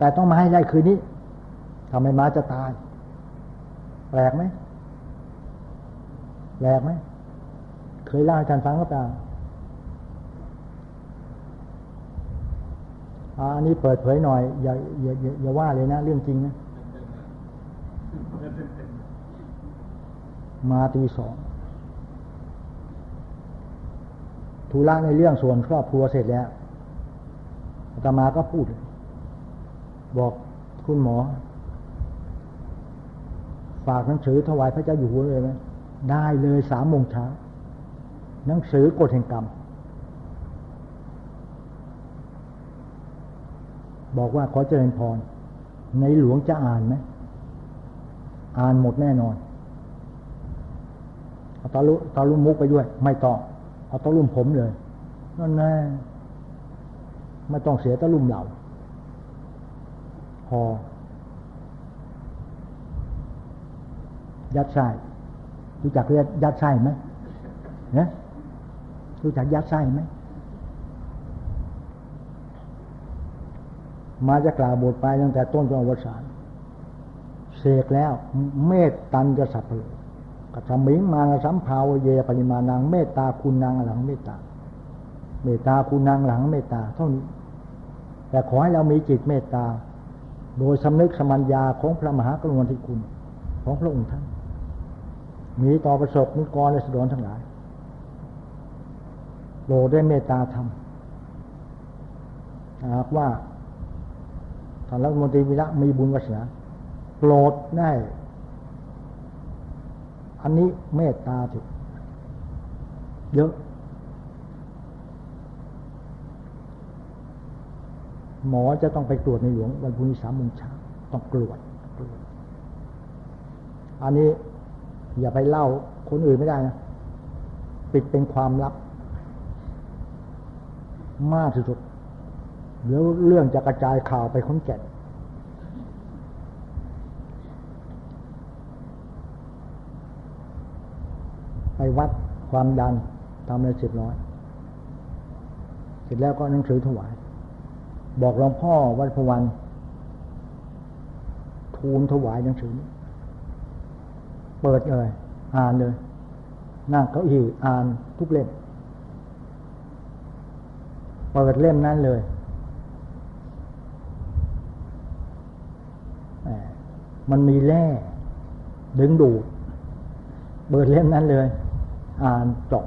แต่ต้องมาให้ได้คืนนี้ทำไมมาจะตาย แปลกไหมแปลกไหม เคยเล่าให้ท่านฟังก็เปล่าอันนี้เปิดเผยหน่อย อย่าอย่าอย่าว่าเลยนะ เรื่องจริงนะ มาตีสองธุระในเรื่องส่วนครอบครัวเสร็จแล้วอาตมาก็พูด บอกคุณหมอ ฝากหนังสือถวายพระเจ้าอยู่หัวเลยไหมได้เลยสามโมงเช้าหนังสือกฎแห่งกรรม บอกว่าขอเจริญพร ในหลวงจะอ่านไหมอ่านหมดแน่นอนเอาตาลุตาลุมุกไปด้วย ไม่ต้องเอาตะลุ่มผมเลยนั่นแน่ไม่ต้องเสียตะลุ่มเหล่า พอยัดไส้รู้จักเรียกยัดไส้ไหมเนี่ยรู้จักยัดไส้ไหมมาจะกล่าวบทไปตั้งแต่ต้นจนอวสานเสกแล้ว เมตตันจะสัพเพลกัสมิงมาสัมภาวเยปริมาณังเมตตาคุณนางหลังเมตตา เมตตาคุณนางหลังเมตตาเท่านี้ แต่ขอให้เรามีจิตเมตตา โดยสำนึกสมัญญาของพระมหากรุณาธิคุณ ของพระองค์ท่าน มีต่อประสบนิกรและสดรทั้งหลายโปรดได้เมตตาธรรมหากว่าท่านรัฐมนตรีวิระมีบุญวาสนาโปรดได้ อันนี้เมตตาถึงเยอะ หมอจะต้องไปตรวจในหลวงวันพุธสามโมงเช้าต้องกรวดกรวดอันนี้อย่าไปเล่าคนอื่นไม่ได้นะปิดเป็นความลับ มากที่สุดเดี๋ยวเรื่องจะกระจายข่าวไปคนแก่นไปวัดความดันทำอะไรเสร็จร้อย เสร็จแล้วก็หนังสือถวาย บอกหลวงพ่อวัดพวันทูลถวายหนังสือเปิดเลย อ่านเลย นั่งเก้าอี้อ่านทุกเล่ม เปิดเล่มนั้นเลยมันมีแร่ดึงดูดเปิดเล่มนั้นเลย อ่านจบ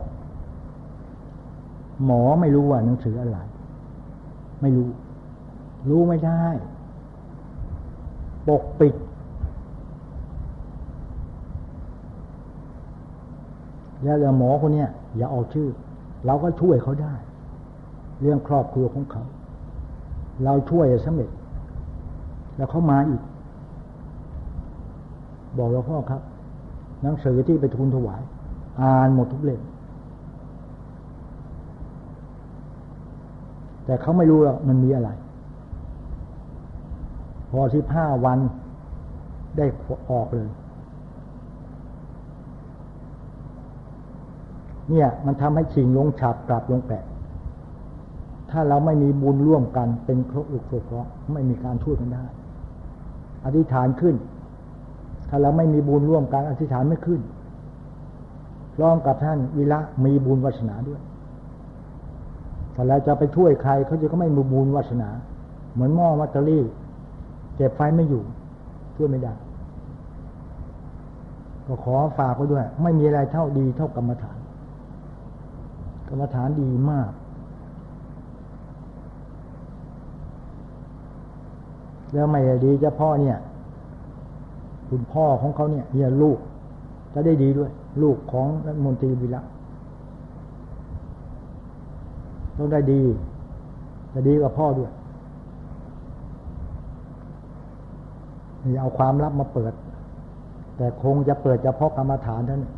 หมอไม่รู้ว่าหนังสืออะไร ไม่รู้ รู้ไม่ได้ ปกปิด แล้วหมอคนเนี้ยอย่าเอาชื่อ เราก็ช่วยเขาได้ เรื่องครอบครัวของเขา เราช่วยสำเร็จ แล้วเขามาอีก บอกหลวงพ่อครับ หนังสือที่ไปทูลถวาย อ่านหมดทุกเล่มแต่เขาไม่รู้ว่ามันมีอะไร พอสิบห้าวันได้ออกเลย เนี่ยมันทำให้ชิงลงฉับกลับลงแปะ ถ้าเราไม่มีบุญร่วมกันเป็นครบอุกโสเคราะห์ไม่มีการช่วยกันได้ อธิษฐานขึ้น ถ้าเราไม่มีบุญร่วมกัน อธิษฐานไม่ขึ้นร้องกับท่านวิระมีบุญวาสนาด้วยถ้าเราจะไปช่วยใครเขาจะก็ไม่มีบุญวาสนา เหมือนหม้อมัตเตอรี่ เก็บไฟไม่อยู่ ช่วยไม่ได้ก็ขอฝากไว้ด้วย ไม่มีอะไรเท่าดีเท่ากรรมฐาน กรรมฐานดีมาก แล้วไม่ดีเจ้าพ่อเนี่ย คุณพ่อของเขาเนี่ยเนี่ยลูก จะได้ดีด้วย ลูกของรัฐมนตรีวิระต้องได้ดีจะดีกว่าพ่อด้วย นี่เอาความลับมาเปิด แต่คงจะเปิดเฉพาะกรรมฐานเท่านั้น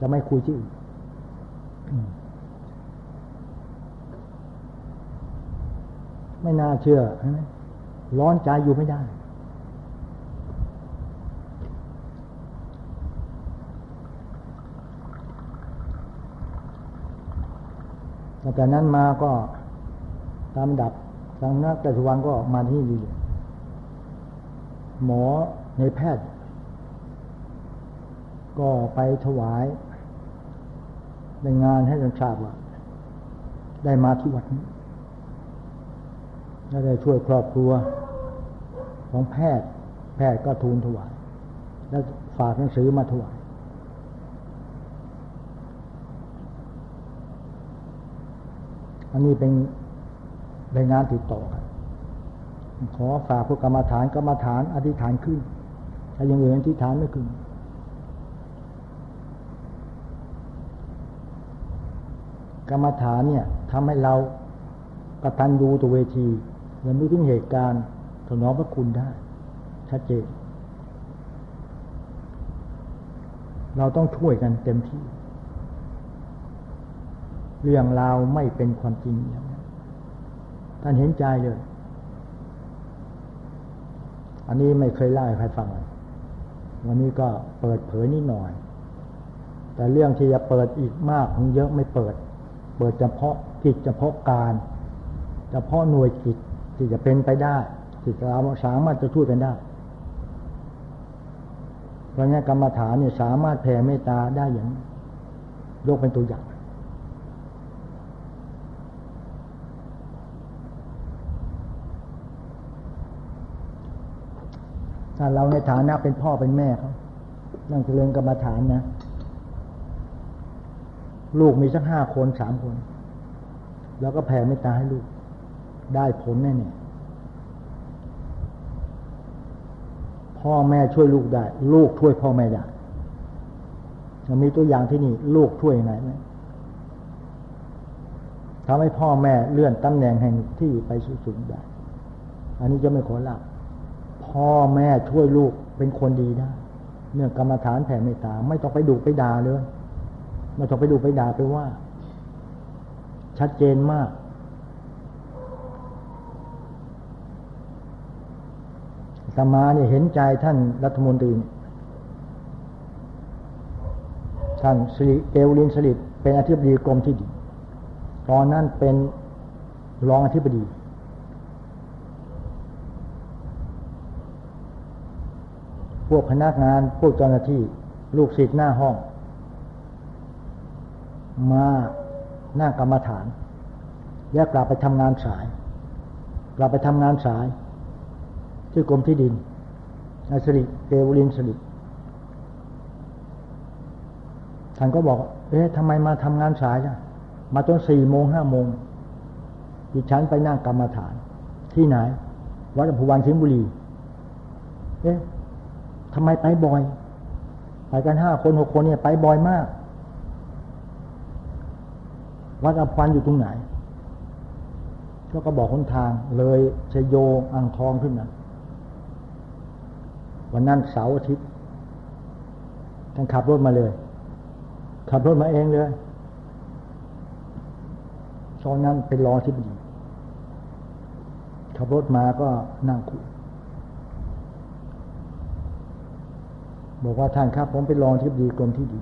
จะไม่คุยชื่อไม่น่าเชื่อใช่ไหมร้อนใจอยู่ไม่ได้ตั้งแต่นั้นมาก็ตามดับทางนักแต่สุวรรณก็มาที่นี่ หมอในแพทย์ ก็ไปถวายในงานให้ท่านทราบว่า ได้มาที่วัดนี้และได้ช่วยครอบครัวของแพทย์ แพทย์ก็ทูลถวาย แล้วฝากหนังสือมาถวาย อันนี้เป็นรายงานติดต่อกัน ขอฝากพวกกรรมฐานกรรมฐานอธิษฐานขึ้นถ้ายังอื่นอธิษฐานไม่ขึ้นกรรมฐานเนี่ยทำให้เรากระตันยูตัวเวทีและไม่ถึงเหตุการณ์ถนอมพระคุณได้ ชัดเจน เราต้องช่วยกันเต็มที่ เรื่องราวไม่เป็นความจริงอย่างนั้นท่านเห็นใจเลย อันนี้ไม่เคยเล่าให้ใครฟังวันนี้ก็เปิดเผยนิดหน่อย แต่เรื่องที่จะเปิดอีกมากคงเยอะไม่เปิด เปิดเฉพาะกิจเฉพาะการเฉพาะหน่วยกิจที่จะเป็นไปได้ที่เราสามารถจะช่วยกันได้เพราะงั้นกรรมฐานเนี่ยสามารถแผ่เมตตาได้อย่างยกเป็นตัวอย่าง ถ้าเราในฐานะเป็นพ่อเป็นแม่เขานั่งเจริญกรรมฐานนะ ลูกมีสักห้าคนสามคน แล้วก็แผ่เมตตาให้ลูก ได้ผลแน่เนี่ยพ่อแม่ช่วยลูกได้ ลูกช่วยพ่อแม่ได้จะมีตัวอย่างที่นี่ ลูกช่วยยังไงไหมทำให้พ่อแม่เลื่อนตำแหน่งแห่งที่ไปสูงได้ อันนี้จะไม่ขอลา พ่อแม่ช่วยลูกเป็นคนดีได้เนื่องกรรมฐานแผ่เมตตา ไม่ต้องไปดุไปด่าเลยไม่ต้องไปดุไปด่าไปว่า ชัดเจนมาก สมาเนี่ยเห็นใจท่านรัฐมนตรีท่านสิเอวลินสลิดเป็นอธิบดีกรมที่ดีตอนนั้นเป็นรองอธิบดี พวกพนักงานพวกเจ้าหน้าที่ ลูกศิษย์หน้าห้อง มาหน้ากรรมฐาน แล้วกลับไปทำงานสาย กลับไปทำงานสาย ที่กรมที่ดินอาสริเกวลินสริท่านก็บอก เอ๊ะทำไมมาทำงานสายจ้ะมาจนสี่โมงห้าโมงดิฉันไปนั่งกรรมฐาน ที่ไหน วัดอภวันสิงห์บุรี เอ๊ะ ทำไมไปบ่อย ไปกันห้าคนหกคนเนี่ยไปบ่อยมาก วัดอภวันอยู่ตรงไหนก็ก็บอกคนทางเลยชโยอ่างทองขึ้นมาวันนั้นเสาร์อาทิตย์ท่านขับรถมาเลย ขับรถมาเองเลยตอนนั้นเป็นรอที่บดีขับรถมาก็นั่งคุย บอกว่าท่านครับ ผมเป็นรองที่ดีกรมที่ดี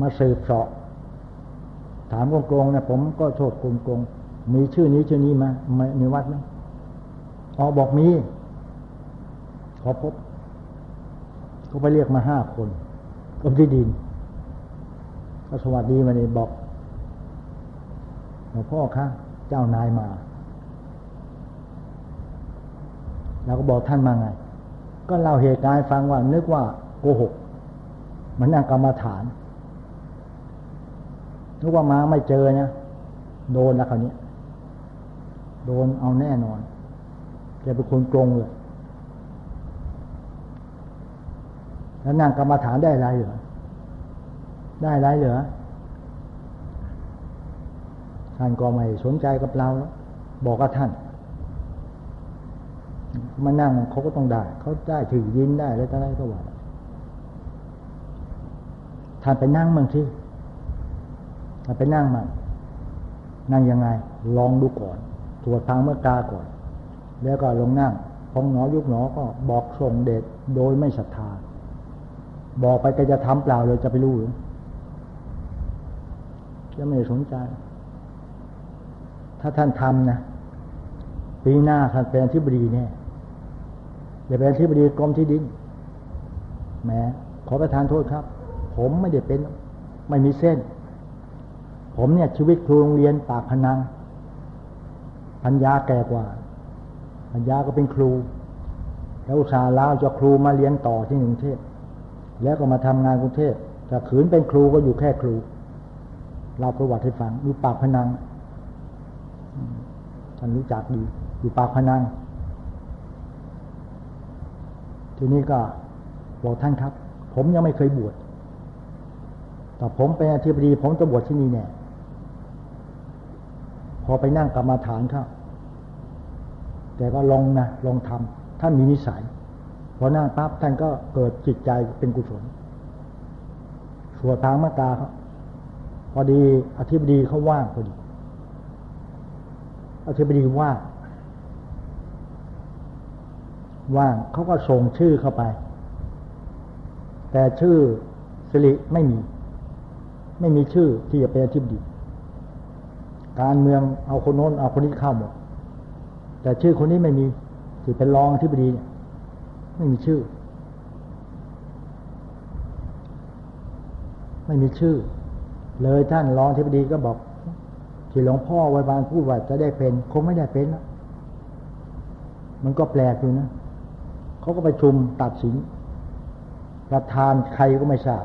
มาสืบเสาะถามกงๆนะผมก็โทษกงๆมีชื่อนี้ชื่อนี้มามีวัดไหมอ๋อบอกมี ขอพบ ก็ไปเรียกมาห้าคนกรมที่ดินก็สวัสดีมาเนี่บอกหลวงพ่อคะเจ้านายมาเราก็บอกท่านมาไง ก็เล่าเหตุการณ์ฟังว่านึกว่าโกหกมันนั่งกรรมฐานนึกว่ามาไม่เจอเนี่ยโดนแล้วคราวนี้โดนเอาแน่นอนแกเป็นคนกรงเลยแล้วนั่งกรรมฐานได้ไรเหรอได้ไรเหรอท่านก็ไม่สนใจกับเราบอกกับท่าน มานั่งเขาก็ต้องได้ เขาได้ถือยินได้แล้วอะไรก็ว่าท่านไปนั่งมั่งทีท่านไปนั่งมั่งนั่งยังไง ลองดูก่อน ตรวจทางเมื่อกาก่อน แล้วก็ลงนั่งพองหนอยุบหนอก็บอกส่งเดชโดยไม่ศรัทธา บอกไปก็จะทำเปล่าเลยจะไปรู้หรือจะไม่สนใจ ถ้าท่านทำนะปีหน้าท่านเป็นที่บดีแน่ อย่าเป็นที่บดีกรมที่ดินแหมขอประทานโทษครับ ผมไม่ได้เป็นไม่มีเส้น ผมเนี่ยชีวิตครูโรงเรียนปากพนังพัญญาแก่กว่าพัญญาก็เป็นครู แล้วอุตส่าห์ลาจะครูมาเรียนต่อที่กรุงเทพแล้วก็มาทำงานกรุงเทพแต่ขืนเป็นครูก็อยู่แค่ครู เราประวัติให้ฟังอยู่ปากพนังท่านรู้จักดีอยู่ปากพนัง ทีนี้ก็บอกท่านครับ ผมยังไม่เคยบวชแต่ผมเป็นอธิบดี ผมจะบวชที่นี่แน่พอไปนั่งกรรมาฐานครับแต่ก็ลองนะลองทำท่านมีนิสัยพอนั่งปั๊บท่านก็เกิดจิตใจเป็นกุศลสวดทางมาตาเขาพอดีอธิบดีเขาว่างพอดีอธิบดีว่า ว่างเขาก็ส่งชื่อเข้าไป แต่ชื่อสิริไม่มี ไม่มีชื่อที่จะเป็นอธิบดี การเมืองเอาคนโน้นเอาคนนี้เข้าหมด แต่ชื่อคนนี้ไม่มีที่เป็นรองอธิบดี ไม่มีชื่อ ไม่มีชื่อ เลยท่านรองอธิบดีก็บอก ที่หลวงพ่อไวัยบานพูดว่าจะได้เป็น คงไม่ได้เป็นนะมันก็แปลกอยู่นะ เขาก็ไปชุมตัดสิน ประธานใครก็ไม่ทราบ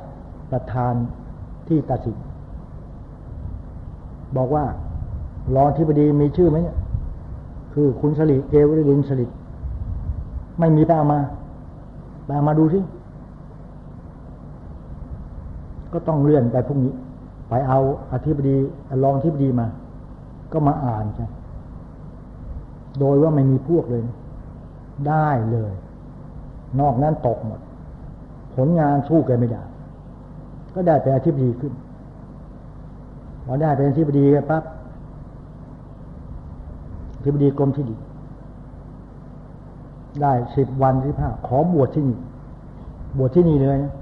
ประธานที่ตัดสิน บอกว่ารองที่บดีมีชื่อไหมเนี่ยคือคุณสลิเกวรินสลิดไม่มีแปลมาแปลมาดูสิก็ต้องเลื่อนไปพรุ่งนี้ ไปเอาอธิบดีรองอธิบดีมา ก็มาอ่านใช่โดยว่าไม่มีพวกเลย ได้เลย นอกนั้นตกหมด ผลงานสู้แกไม่ได้ ก็ได้เป็นอธิบดีขึ้นพอได้เป็นอธิบดีปั๊บอธิบดีกรมที่ดีได้สิบวันสิบห้าขอบวชที่นี่ บวชที่นี่เลยนะ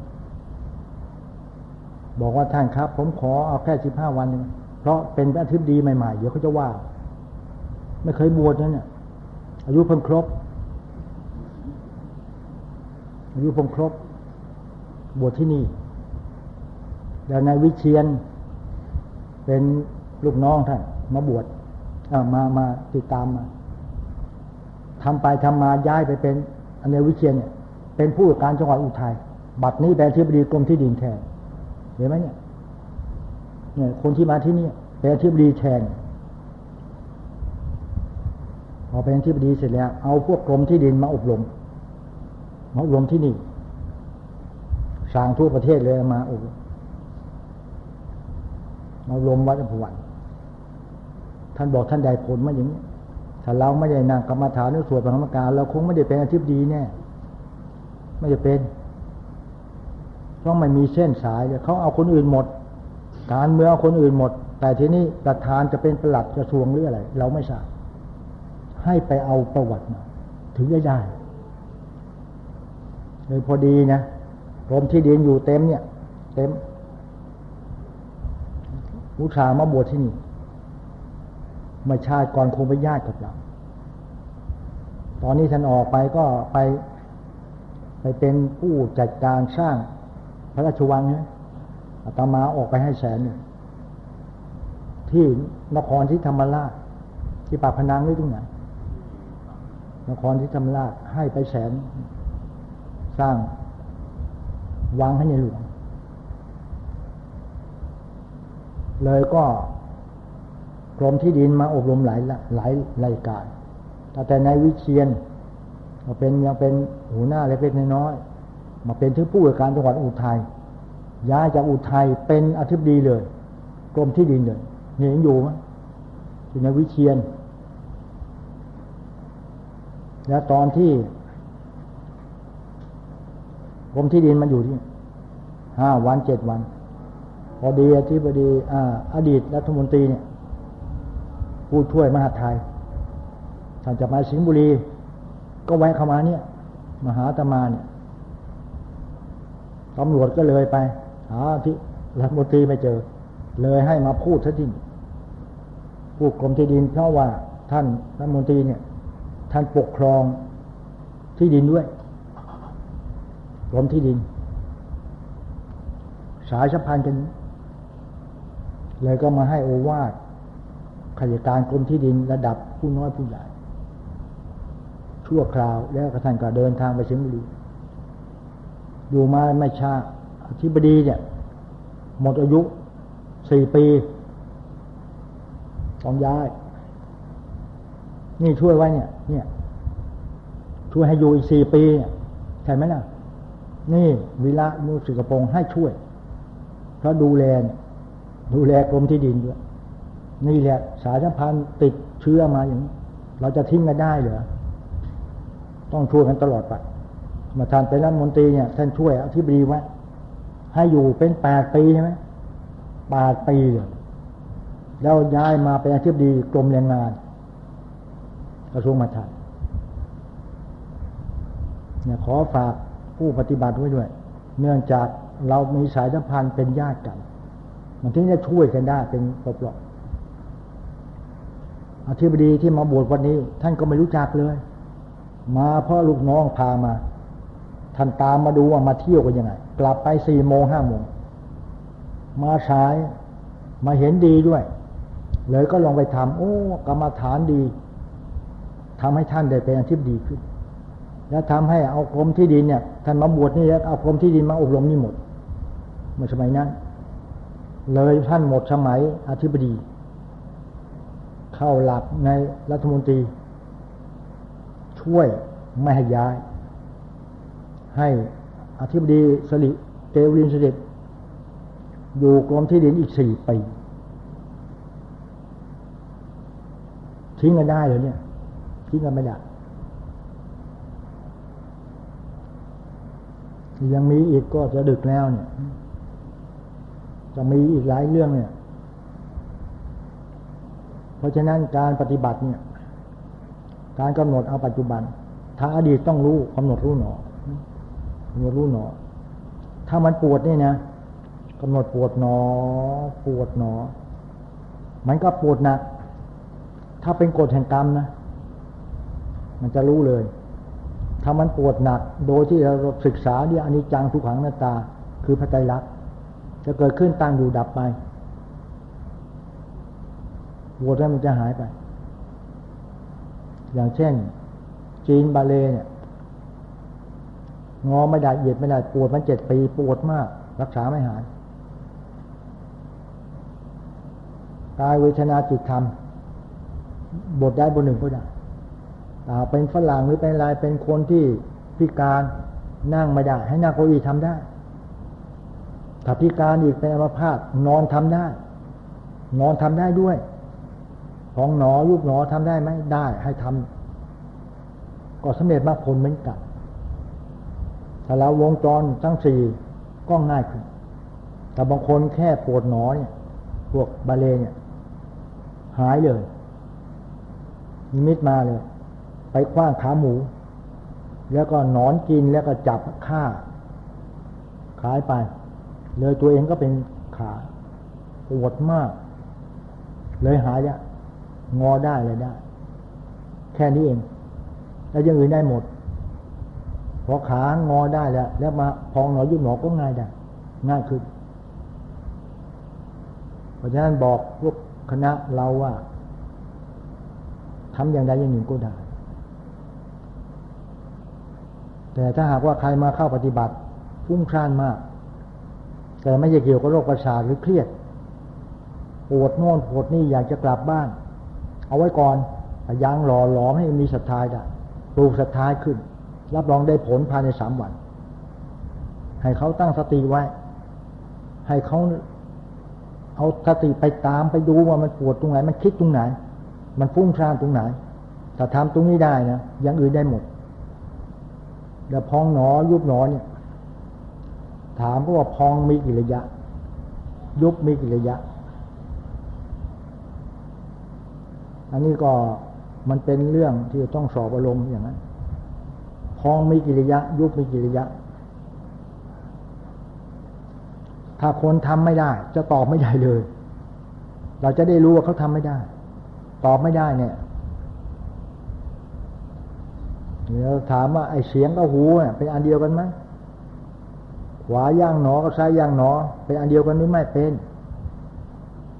บอกว่าท่านครับ ผมขอเอาแค่สิบห้าวันเพราะเป็นอาทิตย์ดีใหม่ๆ เดี๋ยวเขาจะว่า ไม่เคยบวชนั่นเนี่ยอายุเพิ่งครบ อายุเพิ่งครบบวชที่นี่แล้วนายวิเชียน เป็นลูกน้องท่านมาบวชมามาติดตามมาทำไปทำมาย้ายไปเป็นอันนายวิเชียนเนี่ย เป็นผู้การจังหวัดอุทัยบัดนี้เป็นที่บดีกรมที่ดินแทนเห็นไหมเนี่ยเนี่ยคนที่มาที่นี่เป็นที่บดีแทนพอเป็นที่บดีเสร็จแล้ว เอาพวกกรมที่ดินมาอบรม มาอบรมที่นี่สร้างทั่วประเทศเลยมาอบรมมาลมวัดอภวันท่านบอกท่านได้ผลมาอย่างนี้ถ้าเราไม่ได้นั่งกรรมฐานหรือสวดพระธรรมการเราคงไม่ได้เป็นอาชีพดีแน่ไม่ได้เป็นเพราะไม่มีเส้นสายเลยเขาเอาคนอื่นหมด การเมืองเอาคนอื่นหมด แต่ทีนี้ประธานจะเป็นประหลัดกระทรวงหรืออะไร เราไม่ทราบให้ไปเอาประวัติมาถึงจะได้ เลยพอดีนะกรมที่ดินอยู่เต็มเนี่ย เต็มอุชามาบวชที่นี่มาชาติก่อนคงไปญาติกับเรา ตอนนี้ท่านออกไปก็ไป ไปเป็นผู้จัดการสร้างพระราชวังเนี่ยอาตมาออกไปให้แสนเนี่ยที่นครที่ธรรมราช ที่ปากพนังหรือตรงไหนนครที่ธรรมราชให้ไปแสน สร้างวังให้ในหลวง เลยก็กรมที่ดินมาอบรมหลายหลายรายการ แต่ในวิเชียนมาเป็นยังเป็นหัวหน้าเล็กๆน้อยๆมาเป็นที่ผู้ว่าการจังหวัดอุทัยย้ายจากอุทัยเป็นอธิบดีเลย กรมที่ดินเลยเห็นอยู่ไหมที่ในวิเชียน แล้วตอนที่ กรมที่ดินมันอยู่ที่ห้าวันเจ็ดวัน พอดีอธิบดีออดีตรัฐมนตรีเนี่ยผู้ช่วยมหาไทยท่านจะมาสิงห์บุรี ก็แวะเข้ามาเนี่ยมาหาตมาเนี่ยตำรวจก็เลยไป หาที่รัฐมนตรีไม่เจอ เลยให้มาพูดซะที่ผู้กรมที่ดินเพราะว่าท่านรัฐมนตรีเนี่ย ท่านปกครองที่ดินด้วย กรมที่ดิน สายสัมพันธ์กันเลยก็มาให้โอวาทขยการกรมที่ดินระดับผู้น้อยผู้ใหญ่ ชั่วคราวแล้วกระท่านก็เดินทางไปสิงห์บุรีอยู่มาไม่ช้าอธิบดีเนี่ย หมดอายุสี่ปีต้องย้าย นี่ช่วยไว้เนี่ย เนี่ย ช่วยให้อยู่อีกสี่ปีเนี่ยใช่ไหมล่ะ นี่วิระมุสิกระปงให้ช่วยเพราะดูแลดูแลกรมที่ดินด้วยนี่แหละสายสัมพันธ์ติดเชื้อมาอย่างนี้เราจะทิ้งกันได้เหรอต้องช่วยกันตลอดไปมาทานเป็นรัฐมนตรีเนี่ยท่านช่วยอธิบดีไว้ให้อยู่เป็นแปดปีใช่ไหมแปดปีเลยแล้วย้ายมาเป็นอธิบดีกรมแรงงานกระทรวงมหาดไทยเนี่ยขอฝาก ผู้ปฏิบัติไว้ด้วย เนื่องจากเรามีสายสัมพันธ์เป็นญาติกัน มันถึงจะช่วยกันได้เป็นปลอกอธิบดีที่มาบวชวันนี้ ท่านก็ไม่รู้จักเลย มาเพราะลูกน้องพามา ท่านตามมาดูว่ามาเที่ยวกันยังไง กลับไปสี่โมงห้าโมงมาสายมาเห็นดีด้วย เลยก็ลองไปทำโอ้ กรรมฐานดีทำให้ท่านได้เป็นอาชีพดีขึ้น แล้วทำให้เอากรมที่ดินเนี่ยท่านมาบวชนี่แล้วเอากรมที่ดินมาอบรมนี่หมดเมื่อสมัยนั้น เลยท่านหมดสมัยอธิบดี เข้าหลักในรัฐมนตรี ช่วยไม่ให้ย้าย ให้อธิบดีสลิเกวินเสด็จอยู่กรมที่ดินอีกสี่ปีทิ้งกันได้เลยเนี่ยทิ้งกันไม่ได้ ยังมีอีกก็จะดึกแล้วเนี่ย จะมีอีกหลายเรื่องเนี่ย เพราะฉะนั้นการปฏิบัติเนี่ย การกำหนดเอาปัจจุบัน ทางอดีตต้องรู้กำหนดรู้หนอกำหนดรู้หนอ ถ้ามันปวดนี่นะกำหนดปวดหนอ ปวดหนอ มันก็ปวดหนักถ้าเป็นกฎแห่งกรรมนะ มันจะรู้เลย ถ้ามันปวดหนักโดยที่เราศึกษาเนี่ยอนิจจังทุกขังหน้าตา คือพระไตรลักษณ์จะเกิดขึ้นตั้งอยู่ดับไปปวดแล้วมันจะหายไป อย่างเช่น จีนบาเลเนี่ยงอไม่ได้เหยียดไม่ได้ปวดมันเจ็ดปีปวดมาก รักษาไม่หายกายเวทนาจิตธรรมบทได้บทหนึ่งก็ได้ เป็นฝรั่งหรือเป็นอะไรเป็นคนที่พิการนั่งไม่ได้ ให้นั่งเก้าอี้ทำได้ถ้าพิการอีกเป็นอัมพาตนอนทำได้ นอนทำได้ด้วย ของหนอยุบหนอทำได้ไหมได้ให้ทำก็สำเร็จมากผลเหมือนกันถ้าเราวงจรทั้งสี่ก็ง่ายขึ้น แต่บางคนแค่ปวดหนอเนี่ย พวกบาเลเนี่ย หายเลยนิมิตมาเลย ไปคว้างขาหมู แล้วก็นอนกินแล้วก็จับฆ่า ขายไป เลยตัวเองก็เป็นขาปวดมาก เลยหายเนี่ยงอได้เลยได้ แค่นี้เอง แล้วยังอื่นได้หมด พอขางอได้แล้ว แล้วมาพองหนอยุบหนอก็ง่ายได้ง่ายขึ้น เพราะฉะนั้นบอกพวกคณะเราว่าทำอย่างใดอย่างหนึ่งก็ได้ แต่ถ้าหากว่าใครมาเข้าปฏิบัติฟุ้งซ่านมาก แต่ไม่เกี่ยวกับโรคประสาทหรือเครียดปวดโน่นปวดนี่อยากจะกลับบ้าน เอาไว้ก่อนยางหล่อหลอมให้มีศรัทธาได้ปลูกศรัทธาขึ้น รับรองได้ผลภายในสามวัน ให้เขาตั้งสติไว้ ให้เขาเอาสติไปตามไปดูว่ามันปวดตรงไหน มันคิดตรงไหน มันฟุ้งซ่านตรงไหน ถ้าทำตรงนี้ได้นะอย่างอื่นได้หมด เดี๋ยวพองหนอยุบหนอเนี่ย ถามก็ว่าพองมีกี่ระยะ ยุบมีกี่ระยะ อันนี้ก็มันเป็นเรื่องที่ต้องสอบอารมณ์อย่างนั้นพองมีกี่ระยะ ยุบมีกี่ระยะ ถ้าคนทำไม่ได้ จะตอบไม่ได้เลย เราจะได้รู้ว่าเขาทำไม่ได้ ตอบไม่ได้เนี่ย เดี๋ยวถามว่าไอ้เสียงกับหูเป็นอันเดียวกันไหมขวาย่างหนอกับซ้ายย่างหนอ เป็นอันเดียวกันหรือไม่เป็น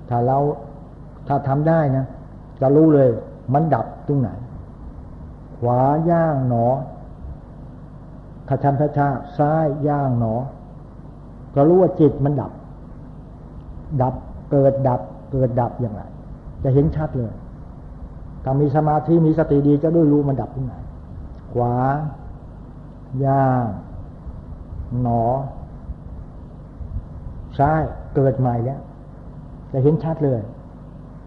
ถ้าเราถ้าทำได้นะจะรู้เลย มันดับตรงไหน ขวาย่างหนอ ถ้าทำช้าๆซ้ายย่างหนอก็รู้ว่าจิตมันดับ ดับเกิดดับ เกิดดับอย่างไร จะเห็นชัดเลยถ้ามีสมาธิมีสติดีจะด้วยรู้มันดับตรงไหน ขวา ย่าง หนอ ซ้ายเกิดใหม่แล้ว จะเห็นชัดเลย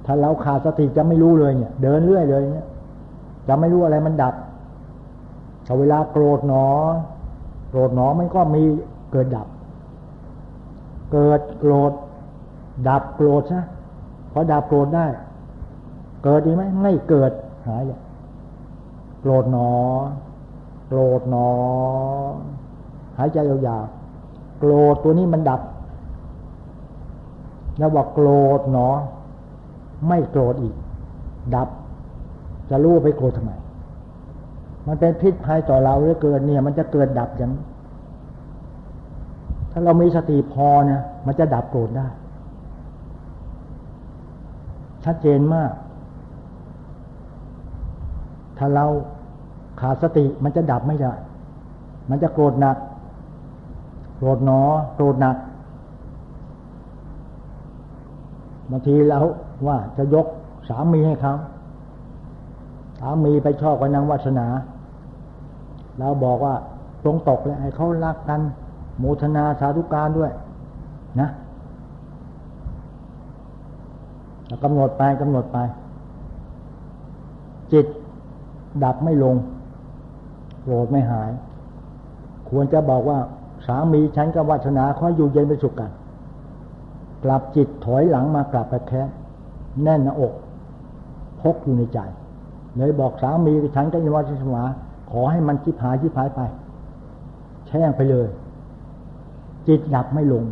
ถ้าเราขาดสติจะไม่รู้เลยเนี่ย เดินเรื่อยเลยเนี่ย จะไม่รู้อะไรมันดับถ้าเวลาโกรธหนอ โกรธหนอมันก็มีเกิดดับ เกิดโกรธ ดับโกรธนะพอดับโกรธได้ เกิดดีไหมไม่เกิดหายเลย โกรธหนอ โกรธหนอ หายใจยาวๆ โกรธตัวนี้มันดับ แล้วบอกโกรธหนอ ไม่โกรธอีก ดับ จะรู้ไปโกรธทำไม มันเป็นพิษภัยต่อเราเหลือเกินเนี่ย มันจะเกิดดับอย่าง ถ้าเรามีสติพอเนี่ย มันจะดับโกรธได้ ชัดเจนมาก ถ้าเราขาดสติมันจะดับไม่ได้ มันจะโกรธหนัก โกรธหนอ โกรธหนัก บางทีเราว่าจะยกสามีให้เขาสามีไปชอบกับนางวาสนา เราบอกว่าตรงตกเลยให้เขารักกันโมทนาสาธุการด้วย นะกำหนดไปกำหนดไป จิต ดับไม่ลงโกรธไม่หาย ควรจะบอกว่า สามีฉันกับวัฒนาขาอยู่เย็นเป็นสุขกัน กลับจิตถอยหลังมากลับไปแค้แน่นหน้าอกพกอยู่ในใจ เลยบอกสามีฉันกับวัฒนาขอให้มันชิบหายชิบหายไป แช่งไปเลย จิตดับไม่ลง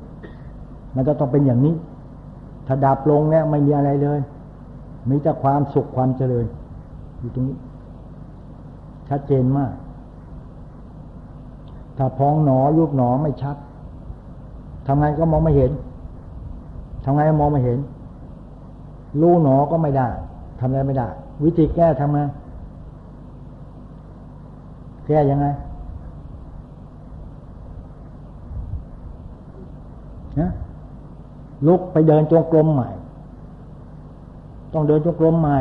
มันจะต้องเป็นอย่างนี้ ถ้าดับลงเนี่ยไม่มีอะไรเลย มีแต่ความสุขความเจริญอยู่ตรงนี้ ชัดเจนมาก ถ้าพองหนอยุบหนอไม่ชัดทำไงก็มองไม่เห็นทำไงก็มองไม่เห็น รู้หนอก็ไม่ได้ทำอะไรไม่ได้ วิธีแก้ทำไงแก้ยังไงนะลุกไปเดินจงกรมใหม่ ต้องเดินจงกรมใหม่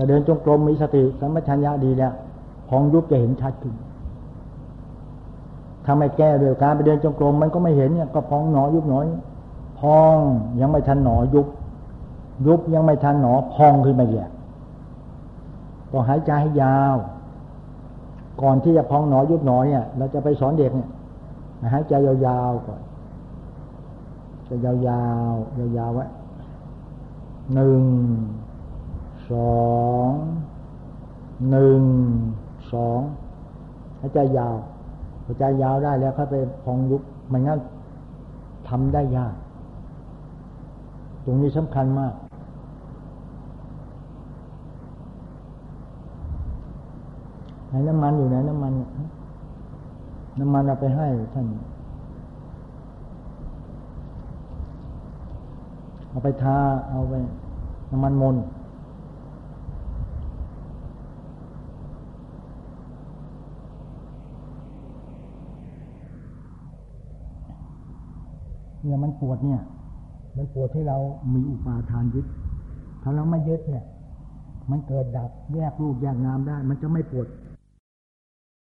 แต่เดินจงกรมมีสติสัมปชัญญะดีแล้วพองยุบจะเห็นชัดขึ้นถ้าไม่แก้ด้วยการไปเดินจงกรมมันก็ไม่เห็นเนี่ยก็พองหนอยุบหนอยพองยังไม่ทันหนอยุบ ยุบยังไม่ทันหนอพองขึ้นมาแย่ต้องหายใจให้ยาว ก่อนที่จะพองหนอยุบหนอเนี่ย เราจะไปสอนเด็กเนี่ยหายใจยาวๆก่อนจะยาวๆยาวๆไว้หนึ่ง สองหนึ่งสองหายใจยาวหายใจยาวได้แล้วค่อยไปพองยุบไม่งั้นทำได้ยาก ตรงนี้สำคัญมากไหนน้ำมันอยู่ไหนน้ำมันน้ำมันเราไปให้ท่านเอาไปทาเอาไปน้ำมันมน เนี่ยมันปวดเนี่ย มันปวดให้เรามีอุปาทานยึด ถ้าเราไม่ยึดเนี่ย มันเกิดดับแยกรูปแยกนามได้ มันจะไม่ปวด